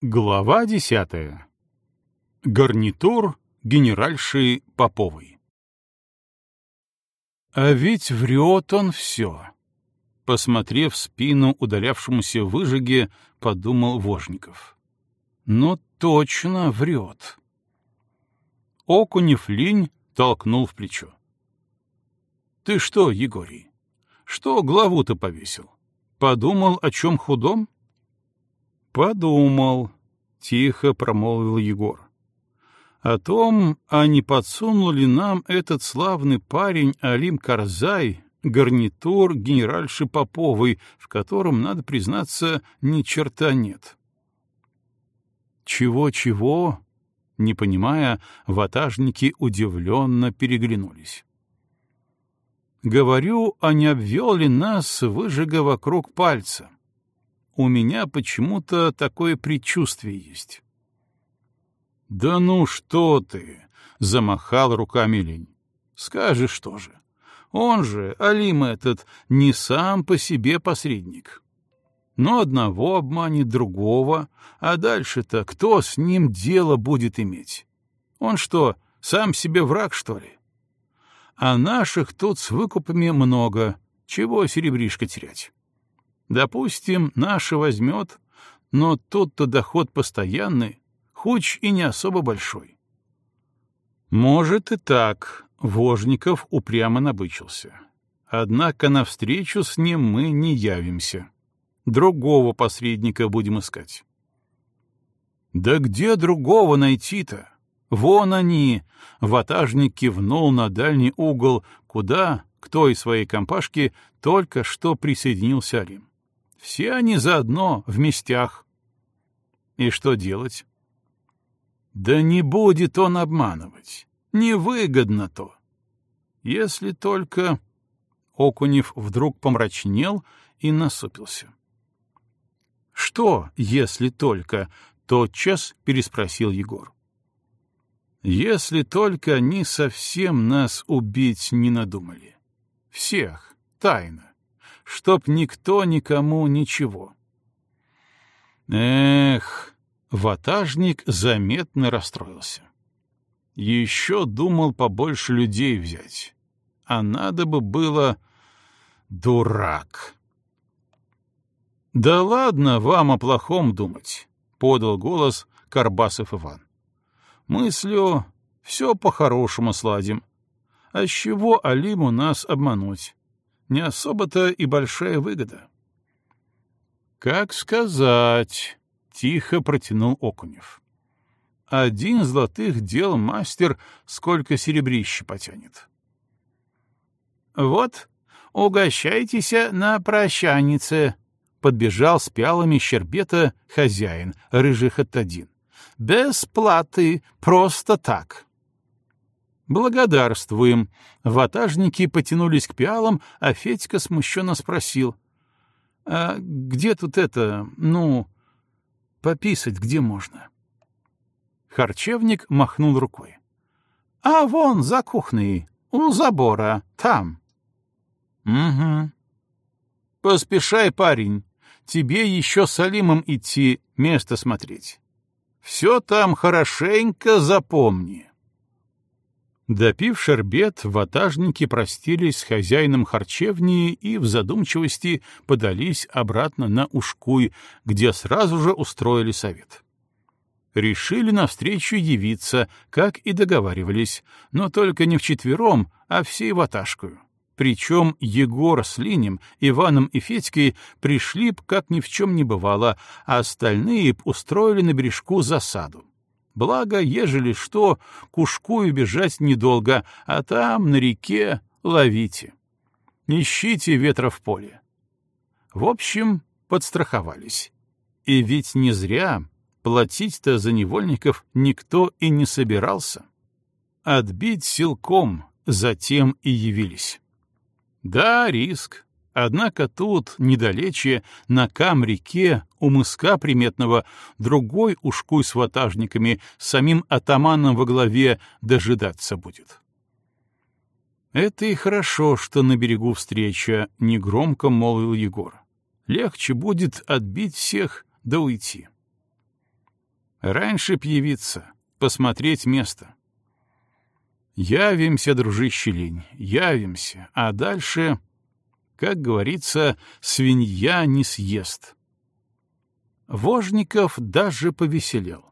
Глава десятая. Гарнитур генеральши Поповой. А ведь врет он все. Посмотрев спину удалявшемуся выжиге, подумал Вожников. Ну, точно врет. Окунев линь толкнул в плечо. Ты что, Егорий, что главу-то повесил? Подумал о чем худом? «Подумал», — тихо промолвил Егор. «О том, а не подсунул ли нам этот славный парень Алим Карзай гарнитур генеральши Поповой, в котором, надо признаться, ни черта нет». «Чего-чего?» Не понимая, ватажники удивленно переглянулись. «Говорю, а не обвел ли нас выжига вокруг пальца?» У меня почему-то такое предчувствие есть. «Да ну что ты!» — замахал руками лень. «Скажешь что же? Он же, Алим этот, не сам по себе посредник. Но одного обманет другого, а дальше-то кто с ним дело будет иметь? Он что, сам себе враг, что ли? А наших тут с выкупами много, чего серебришко терять?» Допустим, наша возьмет, но тут-то доход постоянный, хоть и не особо большой. Может и так, Вожников упрямо набычился. Однако навстречу с ним мы не явимся. Другого посредника будем искать. Да где другого найти-то? Вон они! Ватажник кивнул на дальний угол, куда, к той своей компашке, только что присоединился Алим. Все они заодно, в местях. И что делать? Да не будет он обманывать. Невыгодно то. Если только... Окунев вдруг помрачнел и насупился. «Что, если только?» — тотчас переспросил Егор. «Если только они совсем нас убить не надумали. Всех, тайно чтоб никто никому ничего. Эх, ватажник заметно расстроился. Еще думал побольше людей взять, а надо бы было... Дурак! «Да ладно вам о плохом думать», — подал голос Карбасов Иван. «Мыслю, все по-хорошему сладим. А с чего Алиму нас обмануть? Не особо-то и большая выгода. «Как сказать?» — тихо протянул Окунев. «Один золотых дел мастер сколько серебрища потянет». «Вот, угощайтесь на прощанице», — подбежал с пялами щербета хозяин, рыжий хаттадин. «Без платы, просто так». «Благодарствуем». Ватажники потянулись к пиалам, а Федька смущенно спросил. «А где тут это, ну, пописать где можно?» Харчевник махнул рукой. «А вон, за кухней, у забора, там». «Угу». «Поспешай, парень, тебе еще с Алимом идти, место смотреть. Все там хорошенько запомни». Допив шербет, ватажники простились с хозяином харчевни и в задумчивости подались обратно на Ушкуй, где сразу же устроили совет. Решили навстречу явиться, как и договаривались, но только не вчетвером, а всей ваташкою. Причем Егор с Линем, Иваном и Федькой пришли б, как ни в чем не бывало, а остальные б устроили на бережку засаду. Благо, ежели что, к Ушкую бежать недолго, а там, на реке, ловите. Ищите ветра в поле. В общем, подстраховались. И ведь не зря платить-то за невольников никто и не собирался. Отбить силком затем и явились. Да, риск, Однако тут, недалече, на Кам-реке, у мыска приметного, другой ушкуй с ватажниками, с самим атаманом во главе, дожидаться будет. «Это и хорошо, что на берегу встреча», — негромко молвил Егор. «Легче будет отбить всех да уйти». Раньше б явиться, посмотреть место. Явимся, дружище лень, явимся, а дальше, как говорится, свинья не съест. Вожников даже повеселел.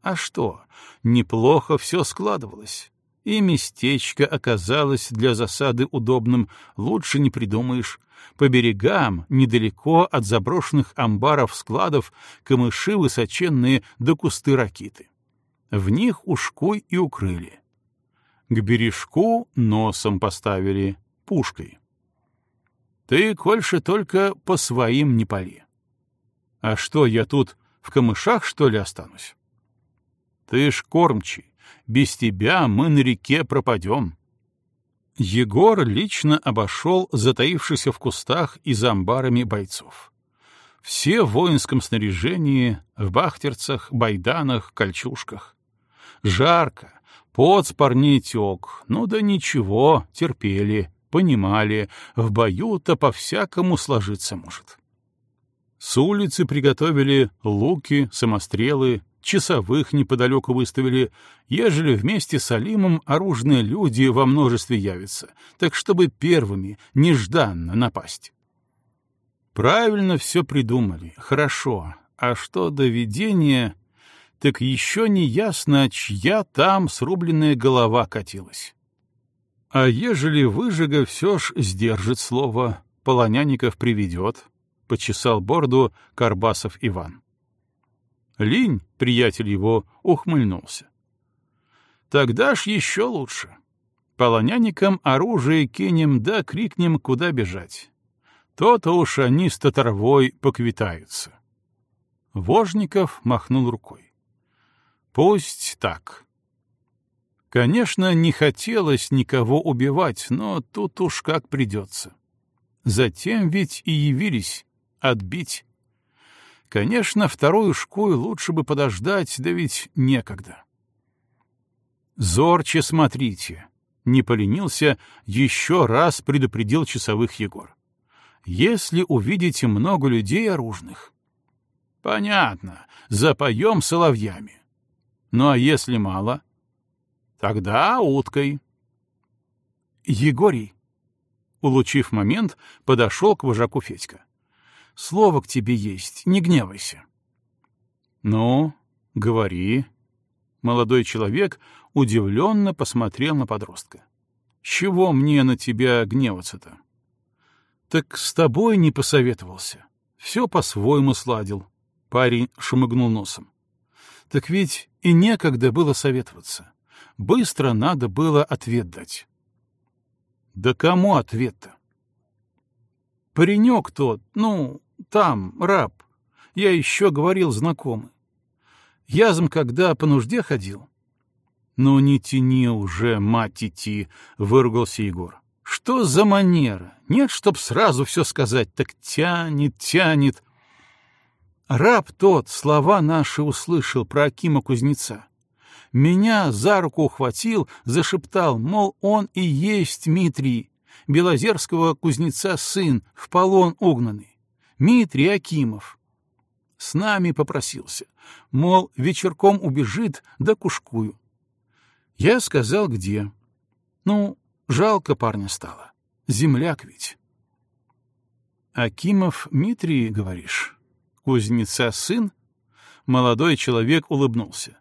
А что, неплохо все складывалось. И местечко оказалось для засады удобным, лучше не придумаешь. По берегам, недалеко от заброшенных амбаров-складов, камыши высоченные да кусты ракиты. В них ушкуй и укрыли. К бережку носом поставили, пушкой. Ты, Кольша, только по своим не пали. А что, я тут в камышах, что ли, останусь? Ты ж кормчий, без тебя мы на реке пропадем. Егор лично обошел затаившихся в кустах и за амбарами бойцов. Все в воинском снаряжении, в бахтерцах, байданах, кольчушках. Жарко, пот с парней тек, ну да ничего, терпели, понимали, в бою-то по-всякому сложиться может. С улицы приготовили луки, самострелы, часовых неподалеку выставили, ежели вместе с Алимом оружные люди во множестве явятся, так чтобы первыми, нежданно напасть. Правильно все придумали, хорошо, а что до видения, так еще не ясно, чья там срубленная голова катилась. А ежели выжига все ж сдержит слово, Полоняников приведет, — почесал борду Карбасов Иван. Линь, приятель его, ухмыльнулся. Тогда ж еще лучше. Полоняникам оружие кинем да крикнем, куда бежать. То-то уж они с татарвой поквитаются. Вожников махнул рукой. Пусть так. Конечно, не хотелось никого убивать, но тут уж как придется. Затем ведь и явились отбить. Конечно, вторую шкую лучше бы подождать, да ведь некогда. «Зорче смотрите!» — не поленился, еще раз предупредил часовых Егор. «Если увидите много людей оружных...» «Понятно, запоем соловьями. Ну а если мало?» «Тогда уткой». «Егорий!» Улучив момент, подошел к вожаку Федька. Слово к тебе есть, не гневайся. Ну, говори. Молодой человек удивленно посмотрел на подростка. Чего мне на тебя гневаться-то? Так с тобой не посоветовался. Все по-своему сладил. Парень шумыгнул носом. Так ведь и некогда было советоваться. Быстро надо было ответ дать. Да кому ответ-то? Паренек тот, ну, там, раб. Я еще говорил знакомый. Язм, когда по нужде ходил. Ну не тяни уже, мать идти, выругался Егор. Что за манера? Нет, чтоб сразу все сказать, так тянет, тянет. Раб тот слова наши услышал про Акима Кузнеца. Меня за руку ухватил, зашептал, мол, он и есть Дмитрий, Белозерского кузнеца сын, в полон угнанный. Митрий Акимов. С нами попросился, мол, вечерком убежит, да кушкую. Я сказал, где. Ну, жалко парня стало. Земляк ведь. Акимов Митрий, говоришь? Кузнеца сын? Молодой человек улыбнулся.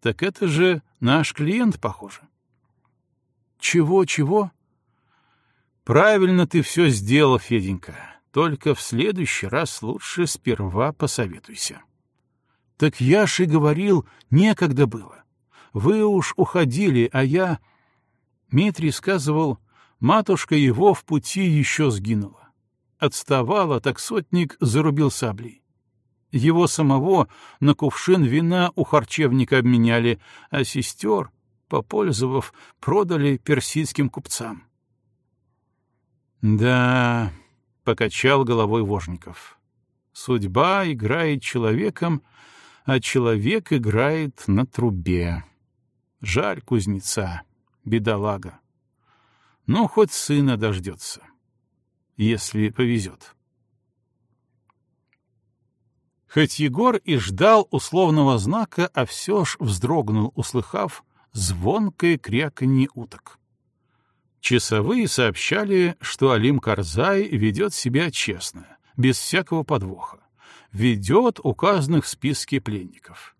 Так это же наш клиент, похоже. Чего-чего? Правильно ты все сделал, Феденька. Только в следующий раз лучше сперва посоветуйся. Так я ж и говорил, некогда было. Вы уж уходили, а я... Митрий сказывал, матушка его в пути еще сгинула. Отставала, так сотник зарубил саблей. Его самого на кувшин вина у харчевника обменяли, а сестер, попользовав, продали персидским купцам. Да, покачал головой Вожников. Судьба играет человеком, а человек играет на трубе. Жаль кузнеца, бедолага. Ну, хоть сына дождется, если повезет. Хоть Егор и ждал условного знака, а все ж вздрогнул, услыхав звонкое кряканье уток. Часовые сообщали, что Алим Карзай ведет себя честно, без всякого подвоха, ведет указанных в списке пленников.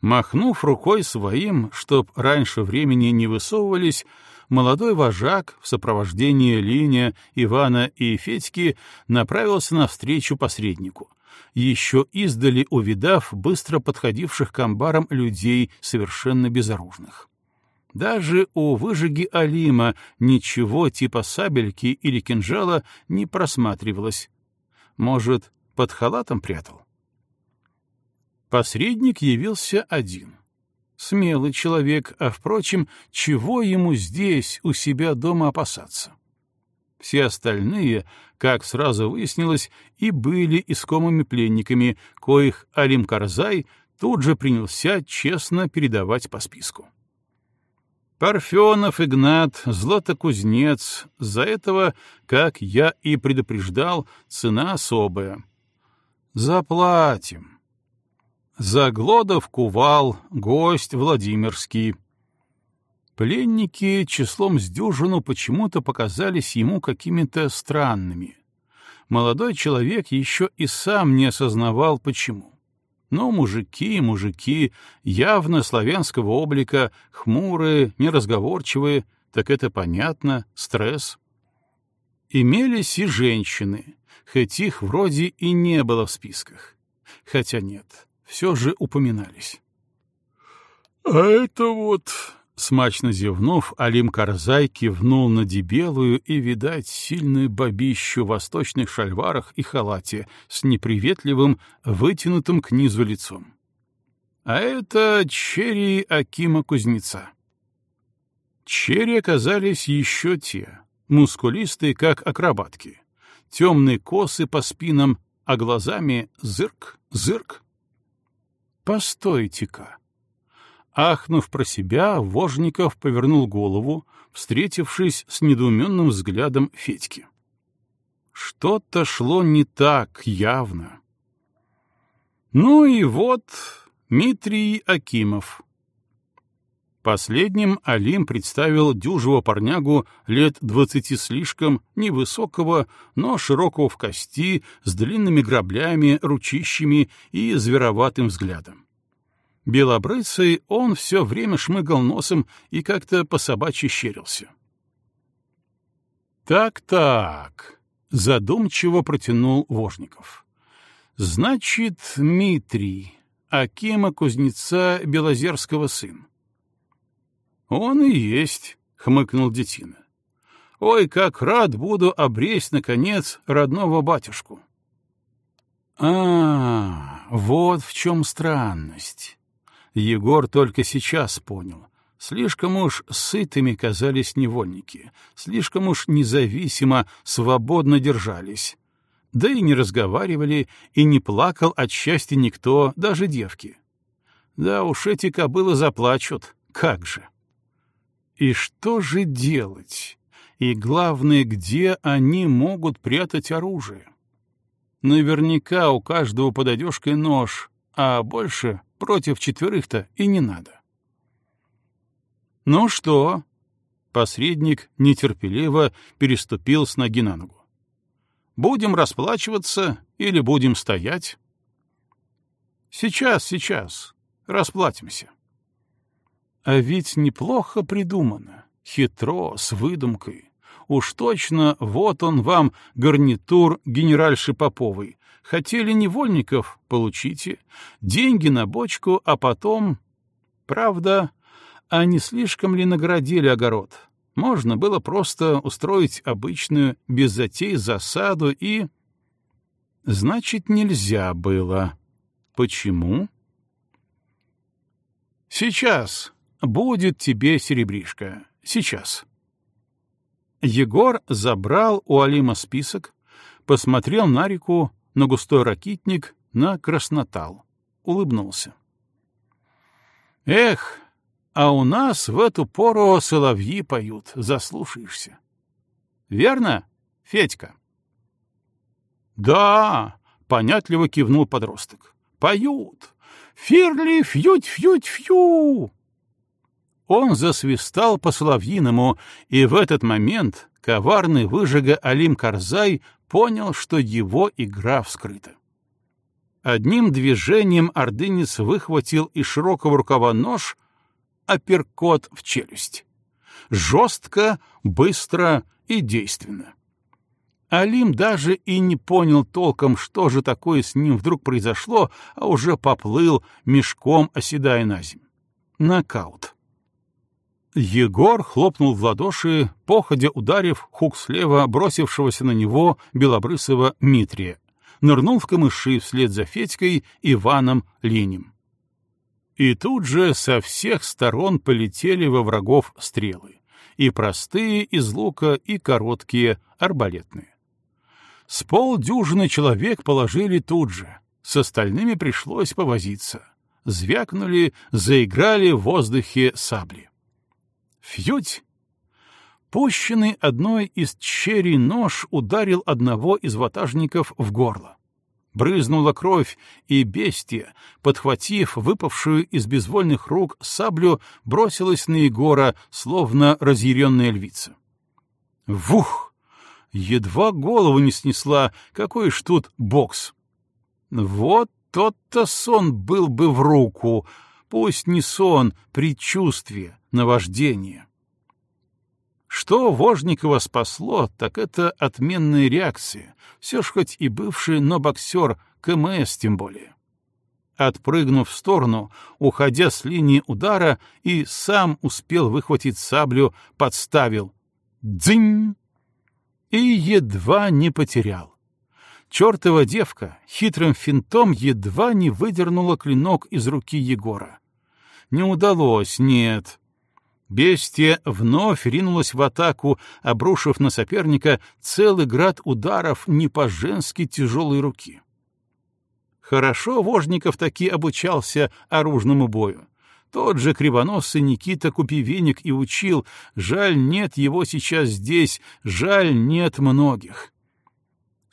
Махнув рукой своим, чтоб раньше времени не высовывались, молодой вожак в сопровождении Линя, Ивана и Федьки направился навстречу посреднику, еще издали увидав быстро подходивших к амбарам людей, совершенно безоружных. Даже у выжиги Алима ничего типа сабельки или кинжала не просматривалось. Может, под халатом прятал? Посредник явился один. Смелый человек, а, впрочем, чего ему здесь, у себя дома опасаться? Все остальные, как сразу выяснилось, и были искомыми пленниками, коих Алим Карзай тут же принялся честно передавать по списку. Парфенов Игнат, златокузнец, за этого, как я и предупреждал, цена особая. Заплатим. Заглодов Кувал, гость Владимирский. Пленники числом с дюжину почему-то показались ему какими-то странными. Молодой человек еще и сам не осознавал, почему. Но мужики, мужики, явно славянского облика, хмурые, неразговорчивые, так это понятно, стресс. Имелись и женщины, хоть их вроде и не было в списках. Хотя нет, все же упоминались. «А это вот...» — смачно зевнув, Алим Карзай кивнул на дебелую и, видать, сильную бабищу в восточных шальварах и халате с неприветливым, вытянутым к низу лицом. «А это черри Акима Кузнеца». Черри оказались еще те, мускулистые, как акробатки, темные косы по спинам, а глазами зырк, зырк. Постойте-ка. Ахнув про себя, Вожников повернул голову, встретившись с недоуменным взглядом Федьки. Что-то шло не так явно. Ну и вот Дмитрий Акимов. Последним Алим представил дюжего парнягу лет двадцати слишком, невысокого, но широкого в кости, с длинными граблями, ручищами и звероватым взглядом. Белобрысый он все время шмыгал носом и как-то по-собачьи щерился. «Так-так», — задумчиво протянул Вожников. «Значит, Дмитрий, Акима Кузнеца Белозерского сын. «Он и есть», — хмыкнул детина. «Ой, как рад буду обресть, наконец, родного батюшку». «А, вот в чем странность». Егор только сейчас понял. Слишком уж сытыми казались невольники, слишком уж независимо, свободно держались. Да и не разговаривали, и не плакал от счастья никто, даже девки. Да уж эти кобылы заплачут, как же. И что же делать? И главное, где они могут прятать оружие? Наверняка у каждого под одежкой нож, а больше против четверых-то и не надо. «Ну что?» — посредник нетерпеливо переступил с ноги на ногу. «Будем расплачиваться или будем стоять?» «Сейчас, сейчас. Расплатимся». А ведь неплохо придумано, хитро, с выдумкой. Уж точно, вот он вам, гарнитур генеральши Поповой. Хотели невольников — получите. Деньги на бочку, а потом... Правда, а не слишком ли наградили огород? Можно было просто устроить обычную, без затей, засаду и... Значит, нельзя было. Почему? Сейчас, Будет тебе серебришко. Сейчас. Егор забрал у Алима список, посмотрел на реку, на густой ракитник, на краснотал. Улыбнулся. Эх, а у нас в эту пору соловьи поют, заслушаешься. Верно, Федька? Да, — понятливо кивнул подросток. «Поют! Фирли, фьють, фьють, фью!» Он засвистал по-соловьиному, и в этот момент коварный выжига Алим Карзай понял, что его игра вскрыта. Одним движением ордынец выхватил из широкого рукава нож, апперкот в челюсть. Жестко, быстро и действенно. Алим даже и не понял толком, что же такое с ним вдруг произошло, а уже поплыл, мешком оседая на землю. Нокаут. Егор хлопнул в ладоши, походя ударив хук слева бросившегося на него белобрысого Митрия, нырнул в камыши вслед за Федькой, Иваном, Ленем. И тут же со всех сторон полетели во врагов стрелы, и простые из лука, и короткие, арбалетные. С полдюжины человек положили тут же, с остальными пришлось повозиться. Звякнули, заиграли в воздухе сабли. Фьють! Пущенный одной из черей нож ударил одного из ватажников в горло. Брызнула кровь, и бестия, подхватив выпавшую из безвольных рук саблю, бросилась на Егора, словно разъяренная львица. Вух! Едва голову не снесла, какой ж тут бокс. Вот тот-то сон был бы в руку, пусть не сон, предчувствие, наваждение. Что Вожникова спасло, так это отменная реакция, все ж хоть и бывший, но боксер, КМС тем более. Отпрыгнув в сторону, уходя с линии удара, и сам успел выхватить саблю, подставил. Дзынь! И едва не потерял. Чертова девка хитрым финтом едва не выдернула клинок из руки Егора. Не удалось, нет. Бестия вновь ринулась в атаку, обрушив на соперника целый град ударов не по-женски тяжелой руки. Хорошо Вожников таки обучался оружному бою. Тот же кривоносый Никита Купивенник и учил, жаль, нет его сейчас здесь, жаль, нет многих.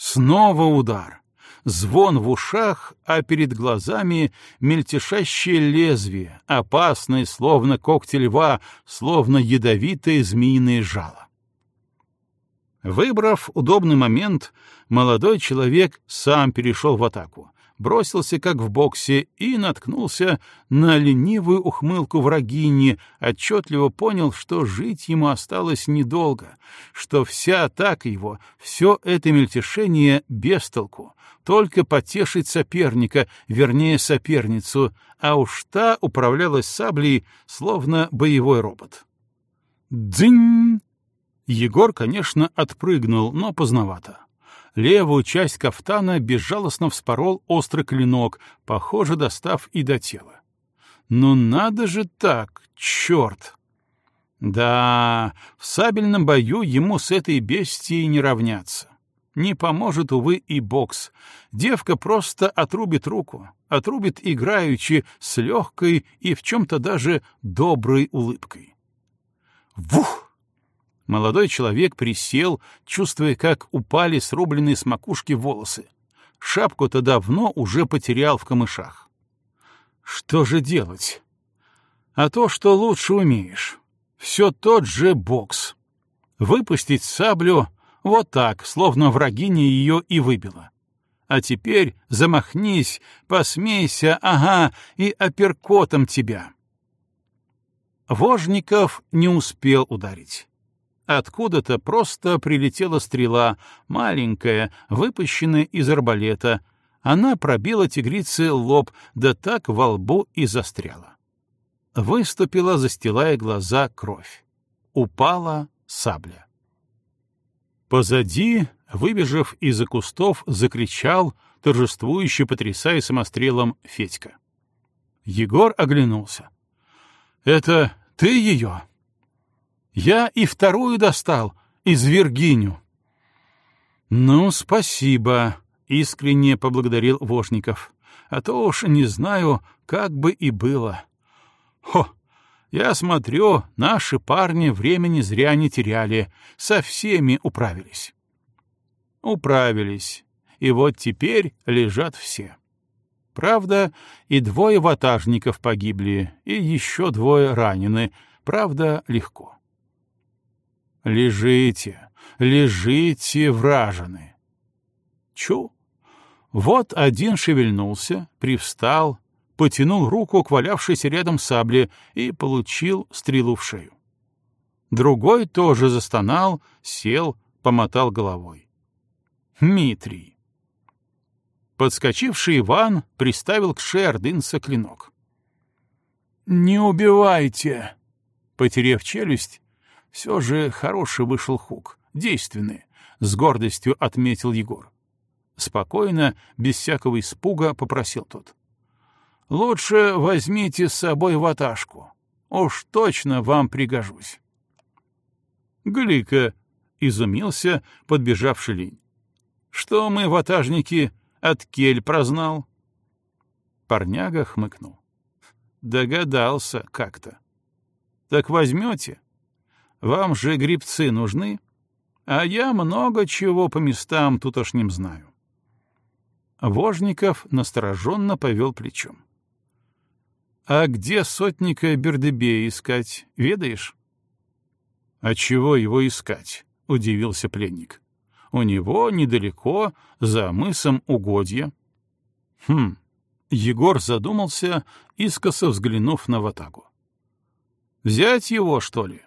Снова удар звон в ушах, а перед глазами мельтешащее лезвие, опасное, словно когти льва, словно ядовитое змеиное жало. Выбрав удобный момент, молодой человек сам перешел в атаку, бросился, как в боксе, и наткнулся на ленивую ухмылку врагини, отчетливо понял, что жить ему осталось недолго, что вся атака его, все это мельтешение без толку, только потешить соперника, вернее соперницу, а уж та управлялась саблей, словно боевой робот. Дзынь! Егор, конечно, отпрыгнул, но поздновато. Левую часть кафтана безжалостно вспорол острый клинок, похоже, достав и до тела. Ну надо же так, черт! Да, в сабельном бою ему с этой бестией не равняться. Не поможет, увы, и бокс. Девка просто отрубит руку, отрубит играючи, с легкой и в чем-то даже доброй улыбкой. Вух! Молодой человек присел, чувствуя, как упали срубленные с макушки волосы. Шапку-то давно уже потерял в камышах. Что же делать? А то, что лучше умеешь. Все тот же бокс. Выпустить саблю, вот так, словно врагиня ее и выбила. А теперь замахнись, посмейся, ага, и апперкотом тебя. Вожников не успел ударить. Откуда-то просто прилетела стрела, маленькая, выпущенная из арбалета. Она пробила тигрице лоб, да так во лбу и застряла. Выступила, застилая глаза, кровь. Упала сабля. Позади, выбежав из-за кустов, закричал, торжествующе потрясая самострелом, Федька. Егор оглянулся. «Это ты ее?» «Я и вторую достал, из Виргиню». «Ну, спасибо», — искренне поблагодарил Вошников. «А то уж не знаю, как бы и было». «Хо! Я смотрю, наши парни времени зря не теряли, со всеми управились. Управились. и вот теперь лежат все. Правда, и двое ватажников погибли, и еще двое ранены, правда, легко. Лежите, лежите, вражены. Чу! Вот один шевельнулся, привстал, потянул руку к валявшейся рядом сабле и получил стрелу в шею. Другой тоже застонал, сел, помотал головой. Дмитрий. Подскочивший Иван приставил к шее ордынца клинок. «Не убивайте!» Потерев челюсть, все же хороший вышел хук, действенный, с гордостью отметил Егор. Спокойно, без всякого испуга, попросил тот. «Лучше возьмите с собой ваташку. Уж точно вам пригожусь». Глика изумился подбежавший лень. «Что мы, ватажники, от кель прознал?» Парняга хмыкнул. «Догадался как-то. Так возьмете? Вам же грибцы нужны, а я много чего по местам тутошним знаю. Вожников настороженно повел плечом. «А где сотника Бердебея искать, ведаешь?» «А чего его искать?» — удивился пленник. «У него недалеко, за мысом угодья». «Хм». Егор задумался, искоса взглянув на ватагу. «Взять его, что ли?»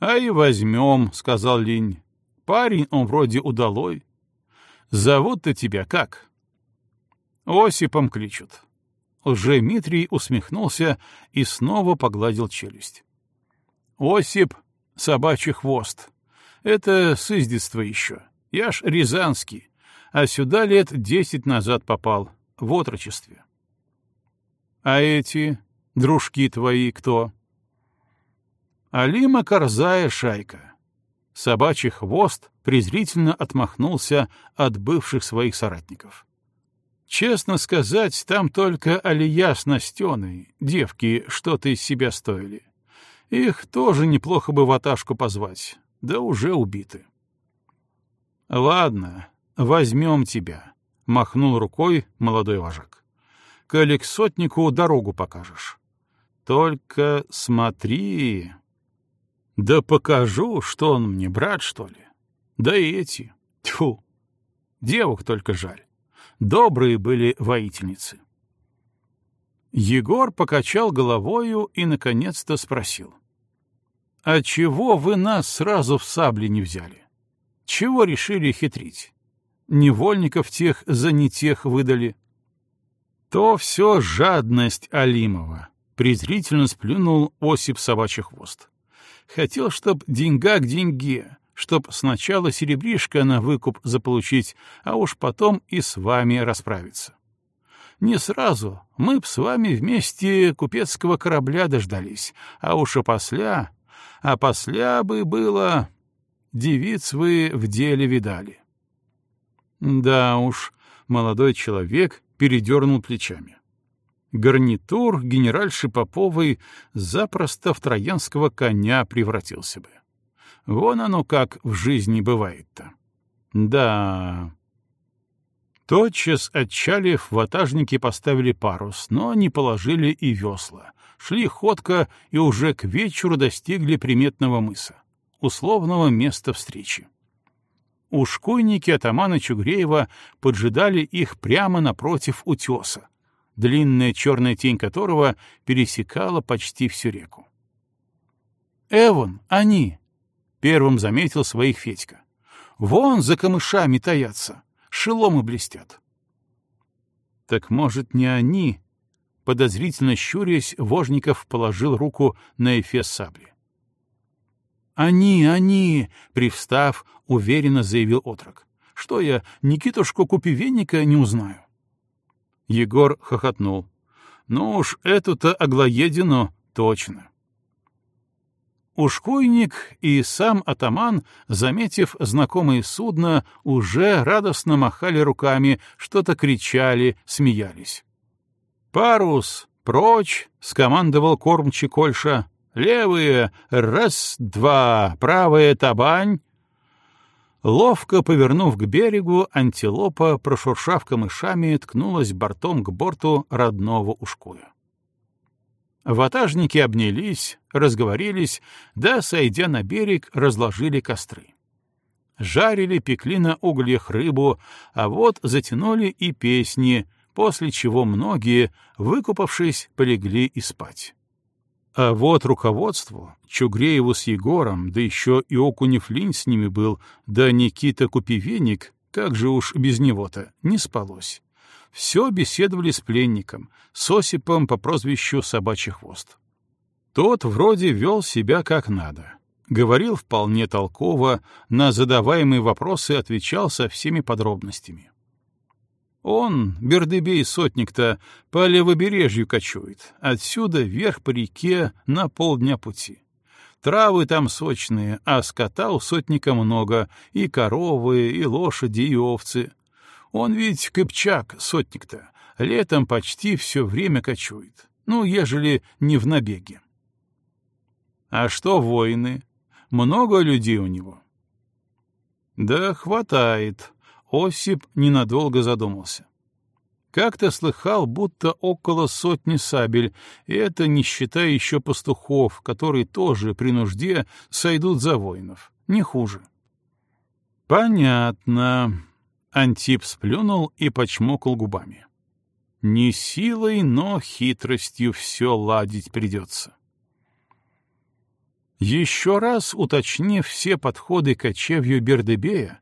«А и возьмем», — сказал Линь. «Парень он вроде удалой, Зовут-то тебя как? Осипом кличут. Лжемитрий усмехнулся и снова погладил челюсть. Осип — собачий хвост. Это с издетства еще. Я ж рязанский, а сюда лет десять назад попал, в отрочестве. А эти, дружки твои, кто? Алима Корзая шайка. Собачий хвост презрительно отмахнулся от бывших своих соратников. Честно сказать, там только Алия с Настеной, девки, что-то из себя стоили. Их тоже неплохо бы в аташку позвать, да уже убиты. «Ладно, возьмем тебя», — махнул рукой молодой вожак. «Коли к сотнику дорогу покажешь. Только смотри, да покажу, что он мне, брат, что ли. Да и эти. Тьфу. Девок только жаль. Добрые были воительницы. Егор покачал головою и, наконец-то, спросил. «А чего вы нас сразу в сабли не взяли? Чего решили хитрить? Невольников тех за не тех выдали?» «То все жадность Алимова», — презрительно сплюнул Осип собачий хвост. Хотел, чтоб деньга к деньге, чтоб сначала серебришко на выкуп заполучить, а уж потом и с вами расправиться. Не сразу, мы б с вами вместе купецкого корабля дождались, а уж опосля, а после бы было... Девиц вы в деле видали. Да уж, молодой человек передернул плечами гарнитур генеральши Поповой запросто в троянского коня превратился бы. Вон оно как в жизни бывает-то. Да. Тотчас отчалив, ватажники поставили парус, но не положили и весла. Шли ходко и уже к вечеру достигли приметного мыса, условного места встречи. Ушкуйники атамана Чугреева поджидали их прямо напротив утеса, длинная черная тень которого пересекала почти всю реку. «Эвон, они!» — первым заметил своих Федька. «Вон за камышами таятся, шеломы блестят». «Так, может, не они?» — подозрительно щурясь, Вожников положил руку на эфес сабли. «Они, они!» — привстав, уверенно заявил отрок. «Что я, Никитушку Купивенника не узнаю?» Егор хохотнул. «Ну уж эту-то оглоедину точно». Ушкуйник и сам атаман, заметив знакомое судно, уже радостно махали руками, что-то кричали, смеялись. «Парус! Прочь!» — скомандовал кормчий Кольша. «Левые! Раз, два! Правая табань!» Ловко повернув к берегу, антилопа, прошуршав камышами, ткнулась бортом к борту родного ушкуя. Ватажники обнялись, разговорились, да, сойдя на берег, разложили костры. Жарили, пекли на углях рыбу, а вот затянули и песни, после чего многие, выкупавшись, полегли и спать. А вот руководству, Чугрееву с Егором, да еще и Окунев Линь с ними был, да Никита Купивенник, как же уж без него-то, не спалось все беседовали с пленником, с Осипом по прозвищу Собачий Хвост. Тот вроде вел себя как надо. Говорил вполне толково, на задаваемые вопросы отвечал со всеми подробностями. Он, Бердебей сотник-то, по левобережью кочует, отсюда вверх по реке на полдня пути. Травы там сочные, а скота у сотника много, и коровы, и лошади, и овцы. Он ведь кыпчак, сотник-то, летом почти все время кочует. Ну, ежели не в набеге. А что воины? Много людей у него? Да хватает. Осип ненадолго задумался. Как-то слыхал, будто около сотни сабель, и это не считая еще пастухов, которые тоже при нужде сойдут за воинов. Не хуже. Понятно. Антип сплюнул и почмокал губами. Не силой, но хитростью все ладить придется. Еще раз уточнив все подходы кочевью Бердебея,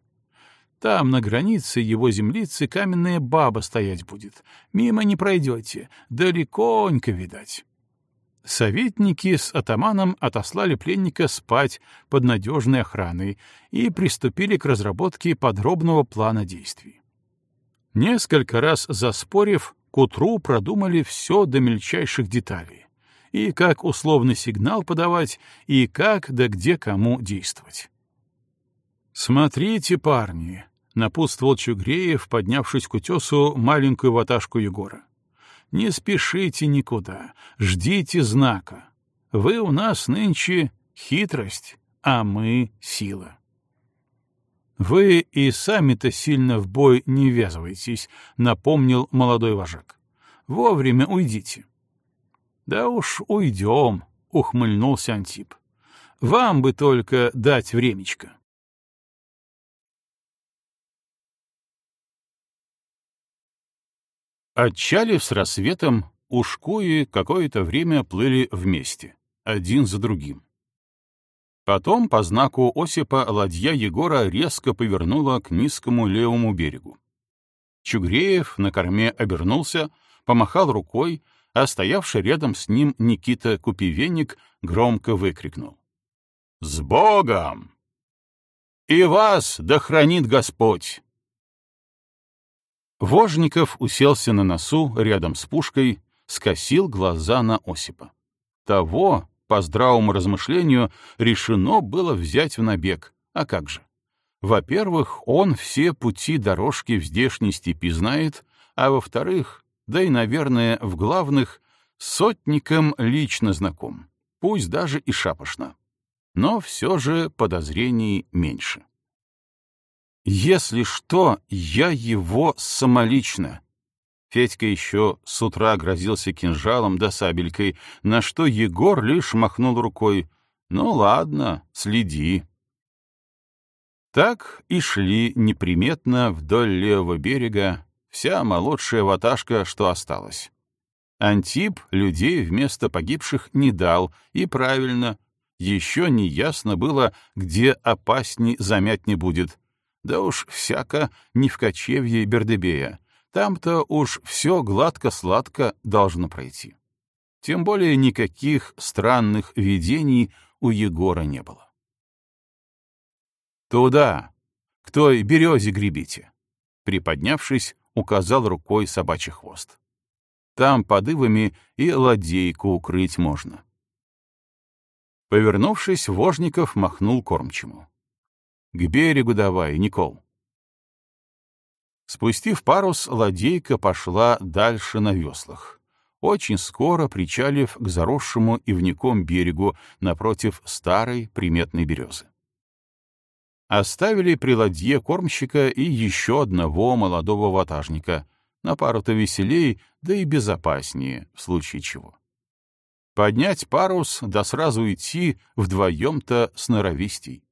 там, на границе его землицы, каменная баба стоять будет. Мимо не пройдете, далеконько видать. Советники с атаманом отослали пленника спать под надежной охраной и приступили к разработке подробного плана действий. Несколько раз заспорив, к утру продумали все до мельчайших деталей. И как условный сигнал подавать, и как да где кому действовать. «Смотрите, парни!» — напутствовал Чугреев, поднявшись к утесу маленькую ваташку Егора. Не спешите никуда, ждите знака. Вы у нас нынче хитрость, а мы — сила. Вы и сами-то сильно в бой не ввязываетесь, напомнил молодой вожак. Вовремя уйдите. Да уж уйдем, ухмыльнулся Антип. Вам бы только дать времечко. Отчалив с рассветом, ушкуи какое-то время плыли вместе, один за другим. Потом, по знаку Осипа, ладья Егора резко повернула к низкому левому берегу. Чугреев на корме обернулся, помахал рукой, а стоявший рядом с ним Никита Купивенник громко выкрикнул. «С Богом! И вас да хранит Господь!» Вожников уселся на носу рядом с пушкой, скосил глаза на Осипа. Того, по здравому размышлению, решено было взять в набег. А как же? Во-первых, он все пути дорожки в здешней степи знает, а во-вторых, да и, наверное, в главных, сотникам лично знаком, пусть даже и шапошно. Но все же подозрений меньше. Если что, я его самолично. Федька еще с утра грозился кинжалом да сабелькой, на что Егор лишь махнул рукой. «Ну ладно, следи». Так и шли неприметно вдоль левого берега вся молодшая ваташка, что осталась. Антип людей вместо погибших не дал, и правильно. Еще не ясно было, где опасней замять не будет — да уж всяко не в кочевье Бердебея. Там-то уж все гладко-сладко должно пройти. Тем более никаких странных видений у Егора не было. «Туда! К той березе гребите!» Приподнявшись, указал рукой собачий хвост. «Там под ивами и ладейку укрыть можно». Повернувшись, Вожников махнул кормчему. К берегу давай, Никол. Спустив парус, ладейка пошла дальше на веслах, очень скоро причалив к заросшему ивником берегу напротив старой приметной березы. Оставили при ладье кормщика и еще одного молодого ватажника, на пару-то веселей, да и безопаснее, в случае чего. Поднять парус, да сразу идти вдвоем-то с норовистей.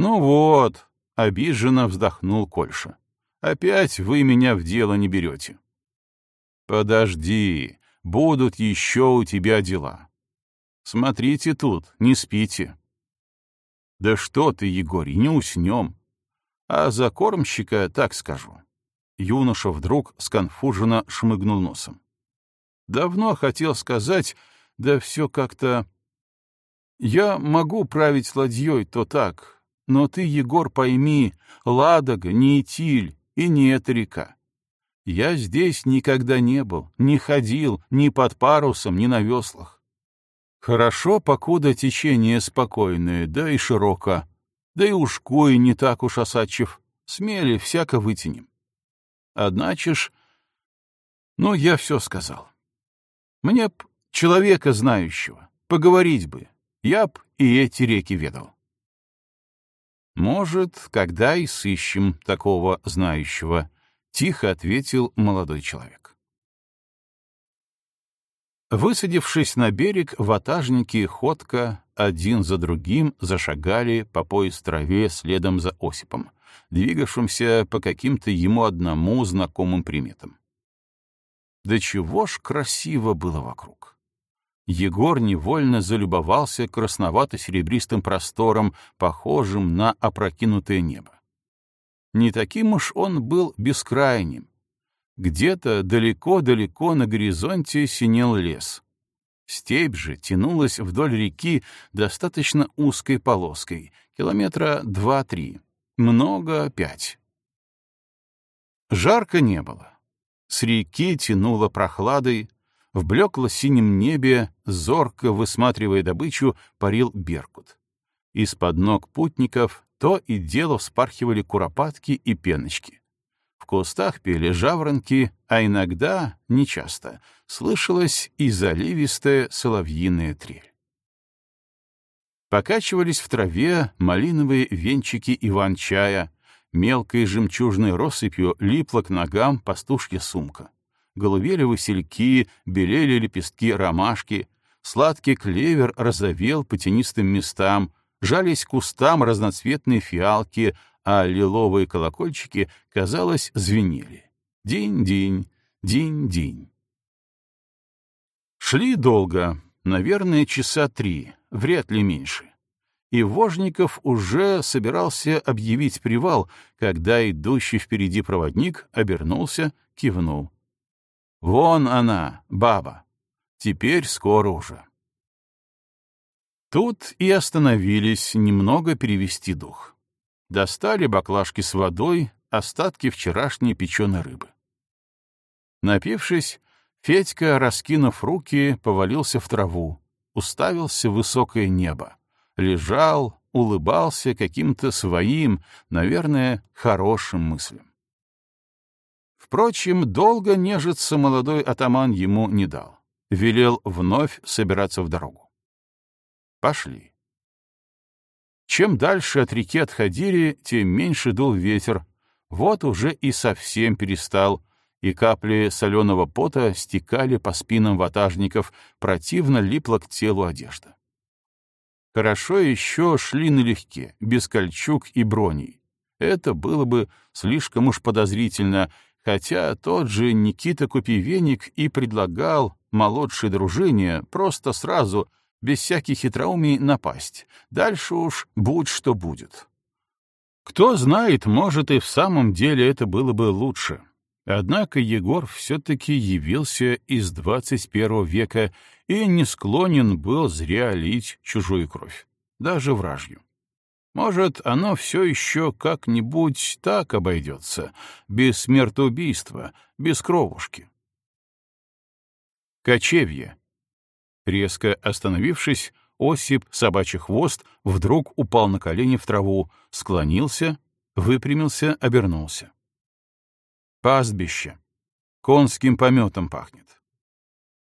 «Ну вот», — обиженно вздохнул Кольша, — «опять вы меня в дело не берете». «Подожди, будут еще у тебя дела. Смотрите тут, не спите». «Да что ты, Егорий, не уснем. А за кормщика так скажу». Юноша вдруг сконфуженно шмыгнул носом. «Давно хотел сказать, да все как-то...» «Я могу править ладьей, то так, но ты, Егор, пойми, Ладога не Итиль и не эта река. Я здесь никогда не был, не ходил ни под парусом, ни на веслах. Хорошо, покуда течение спокойное, да и широко, да и ушкой не так уж осадчив, смели всяко вытянем. Одначе ж, ну, я все сказал. Мне б человека знающего, поговорить бы, я б и эти реки ведал. «Может, когда и сыщем такого знающего», — тихо ответил молодой человек. Высадившись на берег, ватажники ходка один за другим зашагали по пояс траве следом за Осипом, двигавшимся по каким-то ему одному знакомым приметам. Да чего ж красиво было вокруг! Егор невольно залюбовался красновато-серебристым простором, похожим на опрокинутое небо. Не таким уж он был бескрайним. Где-то далеко-далеко на горизонте синел лес. Степь же тянулась вдоль реки достаточно узкой полоской, километра два-три, много — пять. Жарко не было. С реки тянуло прохладой, в блекло-синем небе, зорко высматривая добычу, парил беркут. Из-под ног путников то и дело вспархивали куропатки и пеночки. В кустах пели жаворонки, а иногда, нечасто, слышалась и заливистая соловьиная трель. Покачивались в траве малиновые венчики иван-чая, мелкой жемчужной россыпью липла к ногам пастушья сумка голубели васильки, белели лепестки ромашки, сладкий клевер розовел по тенистым местам, жались кустам разноцветные фиалки, а лиловые колокольчики, казалось, звенели. День-день, день-день. Шли долго, наверное, часа три, вряд ли меньше. И Вожников уже собирался объявить привал, когда идущий впереди проводник обернулся, кивнул. Вон она, баба. Теперь скоро уже. Тут и остановились немного перевести дух. Достали баклажки с водой, остатки вчерашней печеной рыбы. Напившись, Федька, раскинув руки, повалился в траву, уставился в высокое небо, лежал, улыбался каким-то своим, наверное, хорошим мыслям. Впрочем, долго нежиться молодой атаман ему не дал. Велел вновь собираться в дорогу. Пошли. Чем дальше от реки отходили, тем меньше дул ветер. Вот уже и совсем перестал, и капли соленого пота стекали по спинам ватажников, противно липла к телу одежда. Хорошо еще шли налегке, без кольчуг и броней. Это было бы слишком уж подозрительно, хотя тот же Никита Купивенник и предлагал молодшей дружине просто сразу, без всяких хитроумий, напасть. Дальше уж будь что будет. Кто знает, может, и в самом деле это было бы лучше. Однако Егор все-таки явился из 21 века и не склонен был зря лить чужую кровь, даже вражью. Может, оно все еще как-нибудь так обойдется, без смертоубийства, без кровушки. Кочевье. Резко остановившись, Осип, собачий хвост, вдруг упал на колени в траву, склонился, выпрямился, обернулся. Пастбище. Конским пометом пахнет.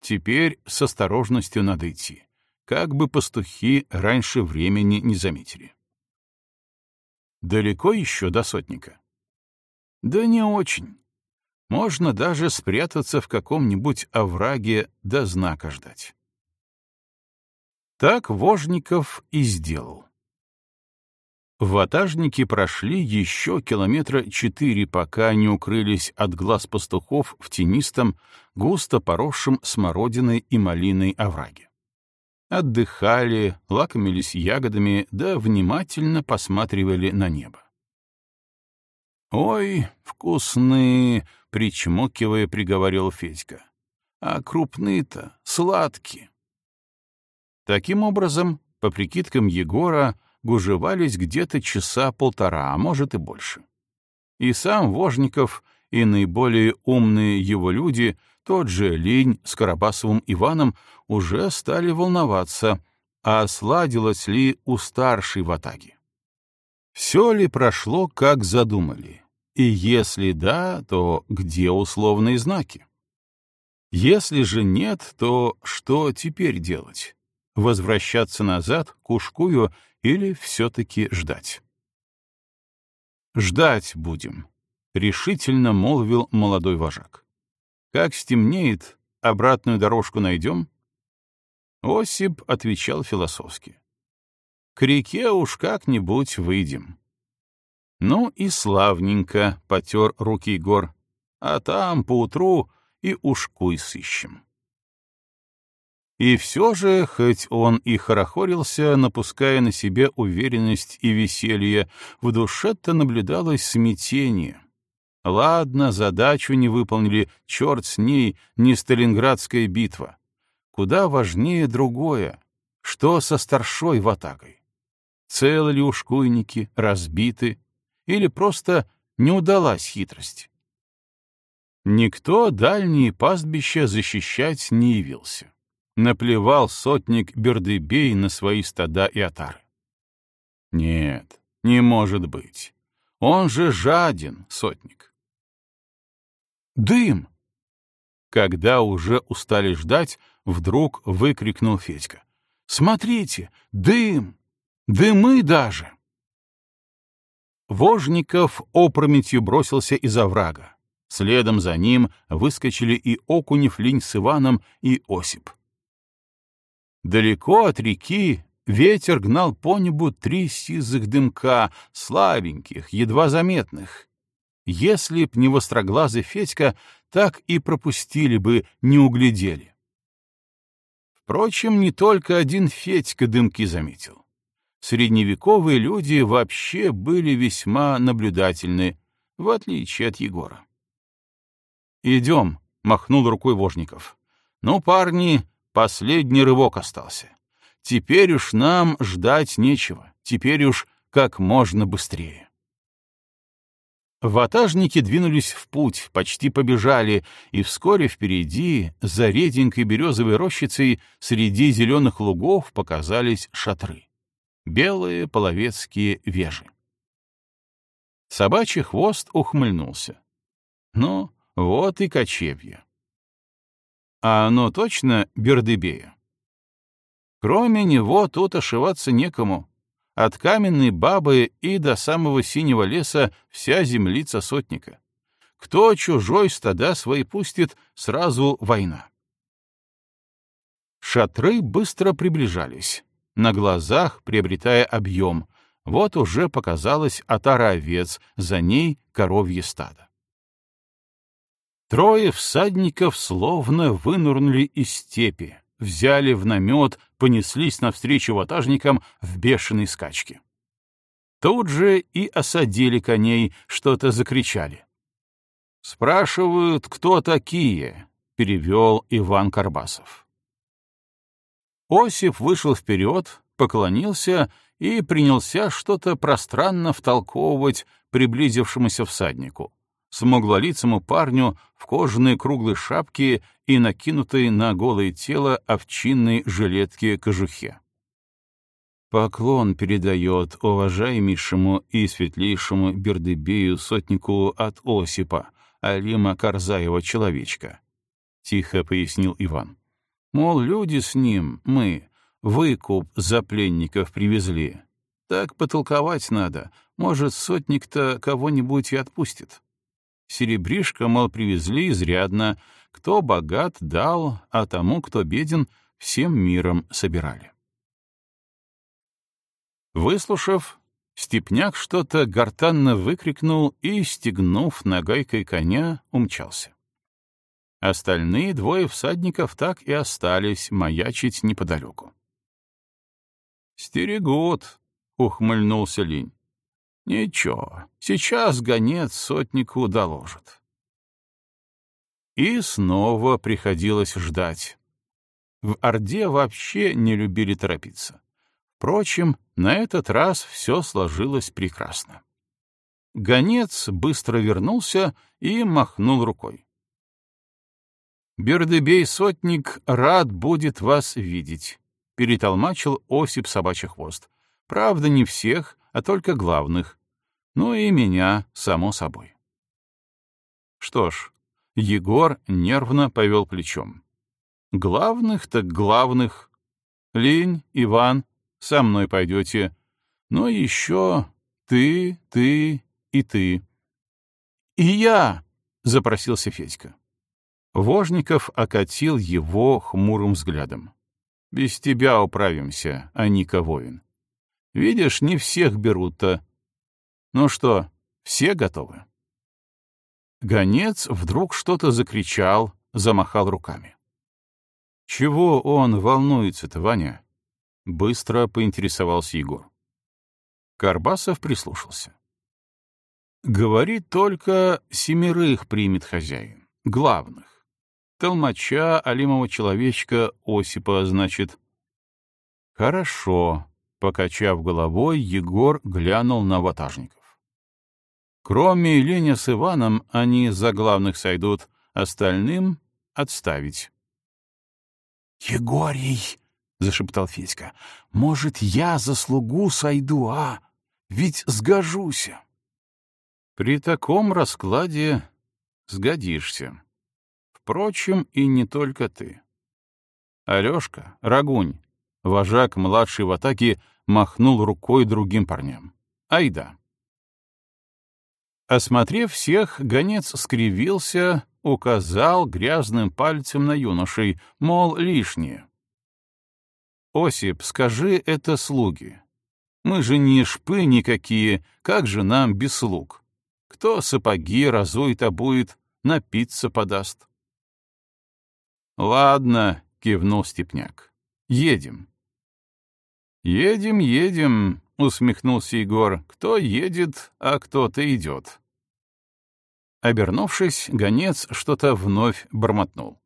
Теперь с осторожностью надо идти, как бы пастухи раньше времени не заметили. Далеко еще до сотника? Да не очень. Можно даже спрятаться в каком-нибудь овраге до знака ждать. Так Вожников и сделал. Ватажники прошли еще километра четыре, пока не укрылись от глаз пастухов в тенистом, густо поросшем смородиной и малиной овраге. Отдыхали, лакомились ягодами, да внимательно посматривали на небо. «Ой, вкусные!» — причмокивая, приговорил Федька. «А крупные-то сладкие!» Таким образом, по прикидкам Егора, гужевались где-то часа полтора, а может и больше. И сам Вожников, и наиболее умные его люди, тот же Линь с Карабасовым Иваном, уже стали волноваться, а сладилось ли у старшей ватаги. Все ли прошло, как задумали? И если да, то где условные знаки? Если же нет, то что теперь делать? Возвращаться назад к Ушкую или все-таки ждать? «Ждать будем», — решительно молвил молодой вожак. «Как стемнеет, обратную дорожку найдем?» Осип отвечал философски. «К реке уж как-нибудь выйдем». Ну и славненько потер руки Егор, а там поутру и ушкуй сыщем. И все же, хоть он и хорохорился, напуская на себе уверенность и веселье, в душе-то наблюдалось смятение. Ладно, задачу не выполнили, черт с ней, не Сталинградская битва. Куда важнее другое. Что со старшой ватагой? Целы ли ушкуйники, разбиты? Или просто не удалась хитрость? Никто дальние пастбища защищать не явился наплевал сотник Бердыбей на свои стада и отары. Нет, не может быть. Он же жаден, сотник. Дым! Когда уже устали ждать, вдруг выкрикнул Федька. «Смотрите, дым! Дымы даже!» Вожников опрометью бросился из оврага. Следом за ним выскочили и Окунев, Линь с Иваном, и Осип. Далеко от реки ветер гнал по небу три сизых дымка, слабеньких, едва заметных. Если б не востроглазый Федька, так и пропустили бы, не углядели. Впрочем, не только один Федька дымки заметил. Средневековые люди вообще были весьма наблюдательны, в отличие от Егора. «Идем», — махнул рукой Вожников. «Ну, парни, Последний рывок остался. Теперь уж нам ждать нечего. Теперь уж как можно быстрее. Ватажники двинулись в путь, почти побежали, и вскоре впереди, за реденькой березовой рощицей, среди зеленых лугов показались шатры. Белые половецкие вежи. Собачий хвост ухмыльнулся. Ну, вот и кочевье. А оно точно Бердыбея? Кроме него тут ошиваться некому. От каменной бабы и до самого синего леса вся землица сотника. Кто чужой стада свои пустит, сразу война. Шатры быстро приближались, на глазах приобретая объем. Вот уже показалась отара овец, за ней коровье стадо. Трое всадников словно вынурнули из степи, взяли в намет, понеслись навстречу ватажникам в бешеной скачке. Тут же и осадили коней, что-то закричали. «Спрашивают, кто такие?» — перевел Иван Карбасов. Осип вышел вперед, поклонился и принялся что-то пространно втолковывать приблизившемуся всаднику смуглолицому парню в кожаной круглой шапке и накинутой на голое тело овчинной жилетке-кожухе. Поклон передает уважаемейшему и светлейшему Бердыбею сотнику от Осипа, Алима Карзаева человечка, — тихо пояснил Иван. Мол, люди с ним, мы, выкуп за пленников привезли. Так потолковать надо. Может, сотник-то кого-нибудь и отпустит. Серебришка, мол, привезли изрядно. Кто богат, дал, а тому, кто беден, всем миром собирали. Выслушав, Степняк что-то гортанно выкрикнул и, стегнув нагайкой коня, умчался. Остальные двое всадников так и остались маячить неподалеку. «Стерегут», — ухмыльнулся Линь. «Ничего, сейчас гонец сотнику доложит». И снова приходилось ждать. В Орде вообще не любили торопиться. Впрочем, на этот раз все сложилось прекрасно. Гонец быстро вернулся и махнул рукой. «Бердебей-сотник рад будет вас видеть», — перетолмачил Осип собачий хвост. «Правда, не всех, а только главных. Ну и меня, само собой». Что ж, Егор нервно повел плечом. «Главных так главных. Лень, Иван, со мной пойдете. Но еще ты, ты и ты. — И я! — запросился Федька. Вожников окатил его хмурым взглядом. — Без тебя управимся, а Ника воин. Видишь, не всех берут-то. Ну что, все готовы? Гонец вдруг что-то закричал, замахал руками. — Чего он волнуется-то, Ваня? Быстро поинтересовался Егор. Карбасов прислушался. Говорит, только семерых примет хозяин, главных. Толмача, Алимова человечка, Осипа, значит. Хорошо, покачав головой, Егор глянул на ватажников. Кроме Леня с Иваном, они за главных сойдут, остальным — отставить. — Егорий! — зашептал Федька. — Может, я за слугу сойду, а? Ведь сгожуся. При таком раскладе сгодишься. Впрочем, и не только ты. Алешка, Рагунь, вожак младший в атаке, махнул рукой другим парням. Айда. Осмотрев всех, гонец скривился, указал грязным пальцем на юношей, мол, лишнее. «Осип, скажи это слуги. Мы же не шпы никакие, как же нам без слуг? Кто сапоги разует, обует, напиться подаст?» «Ладно», — кивнул Степняк, — «едем». «Едем, едем», — усмехнулся Егор. «Кто едет, а кто-то идет». Обернувшись, гонец что-то вновь бормотнул.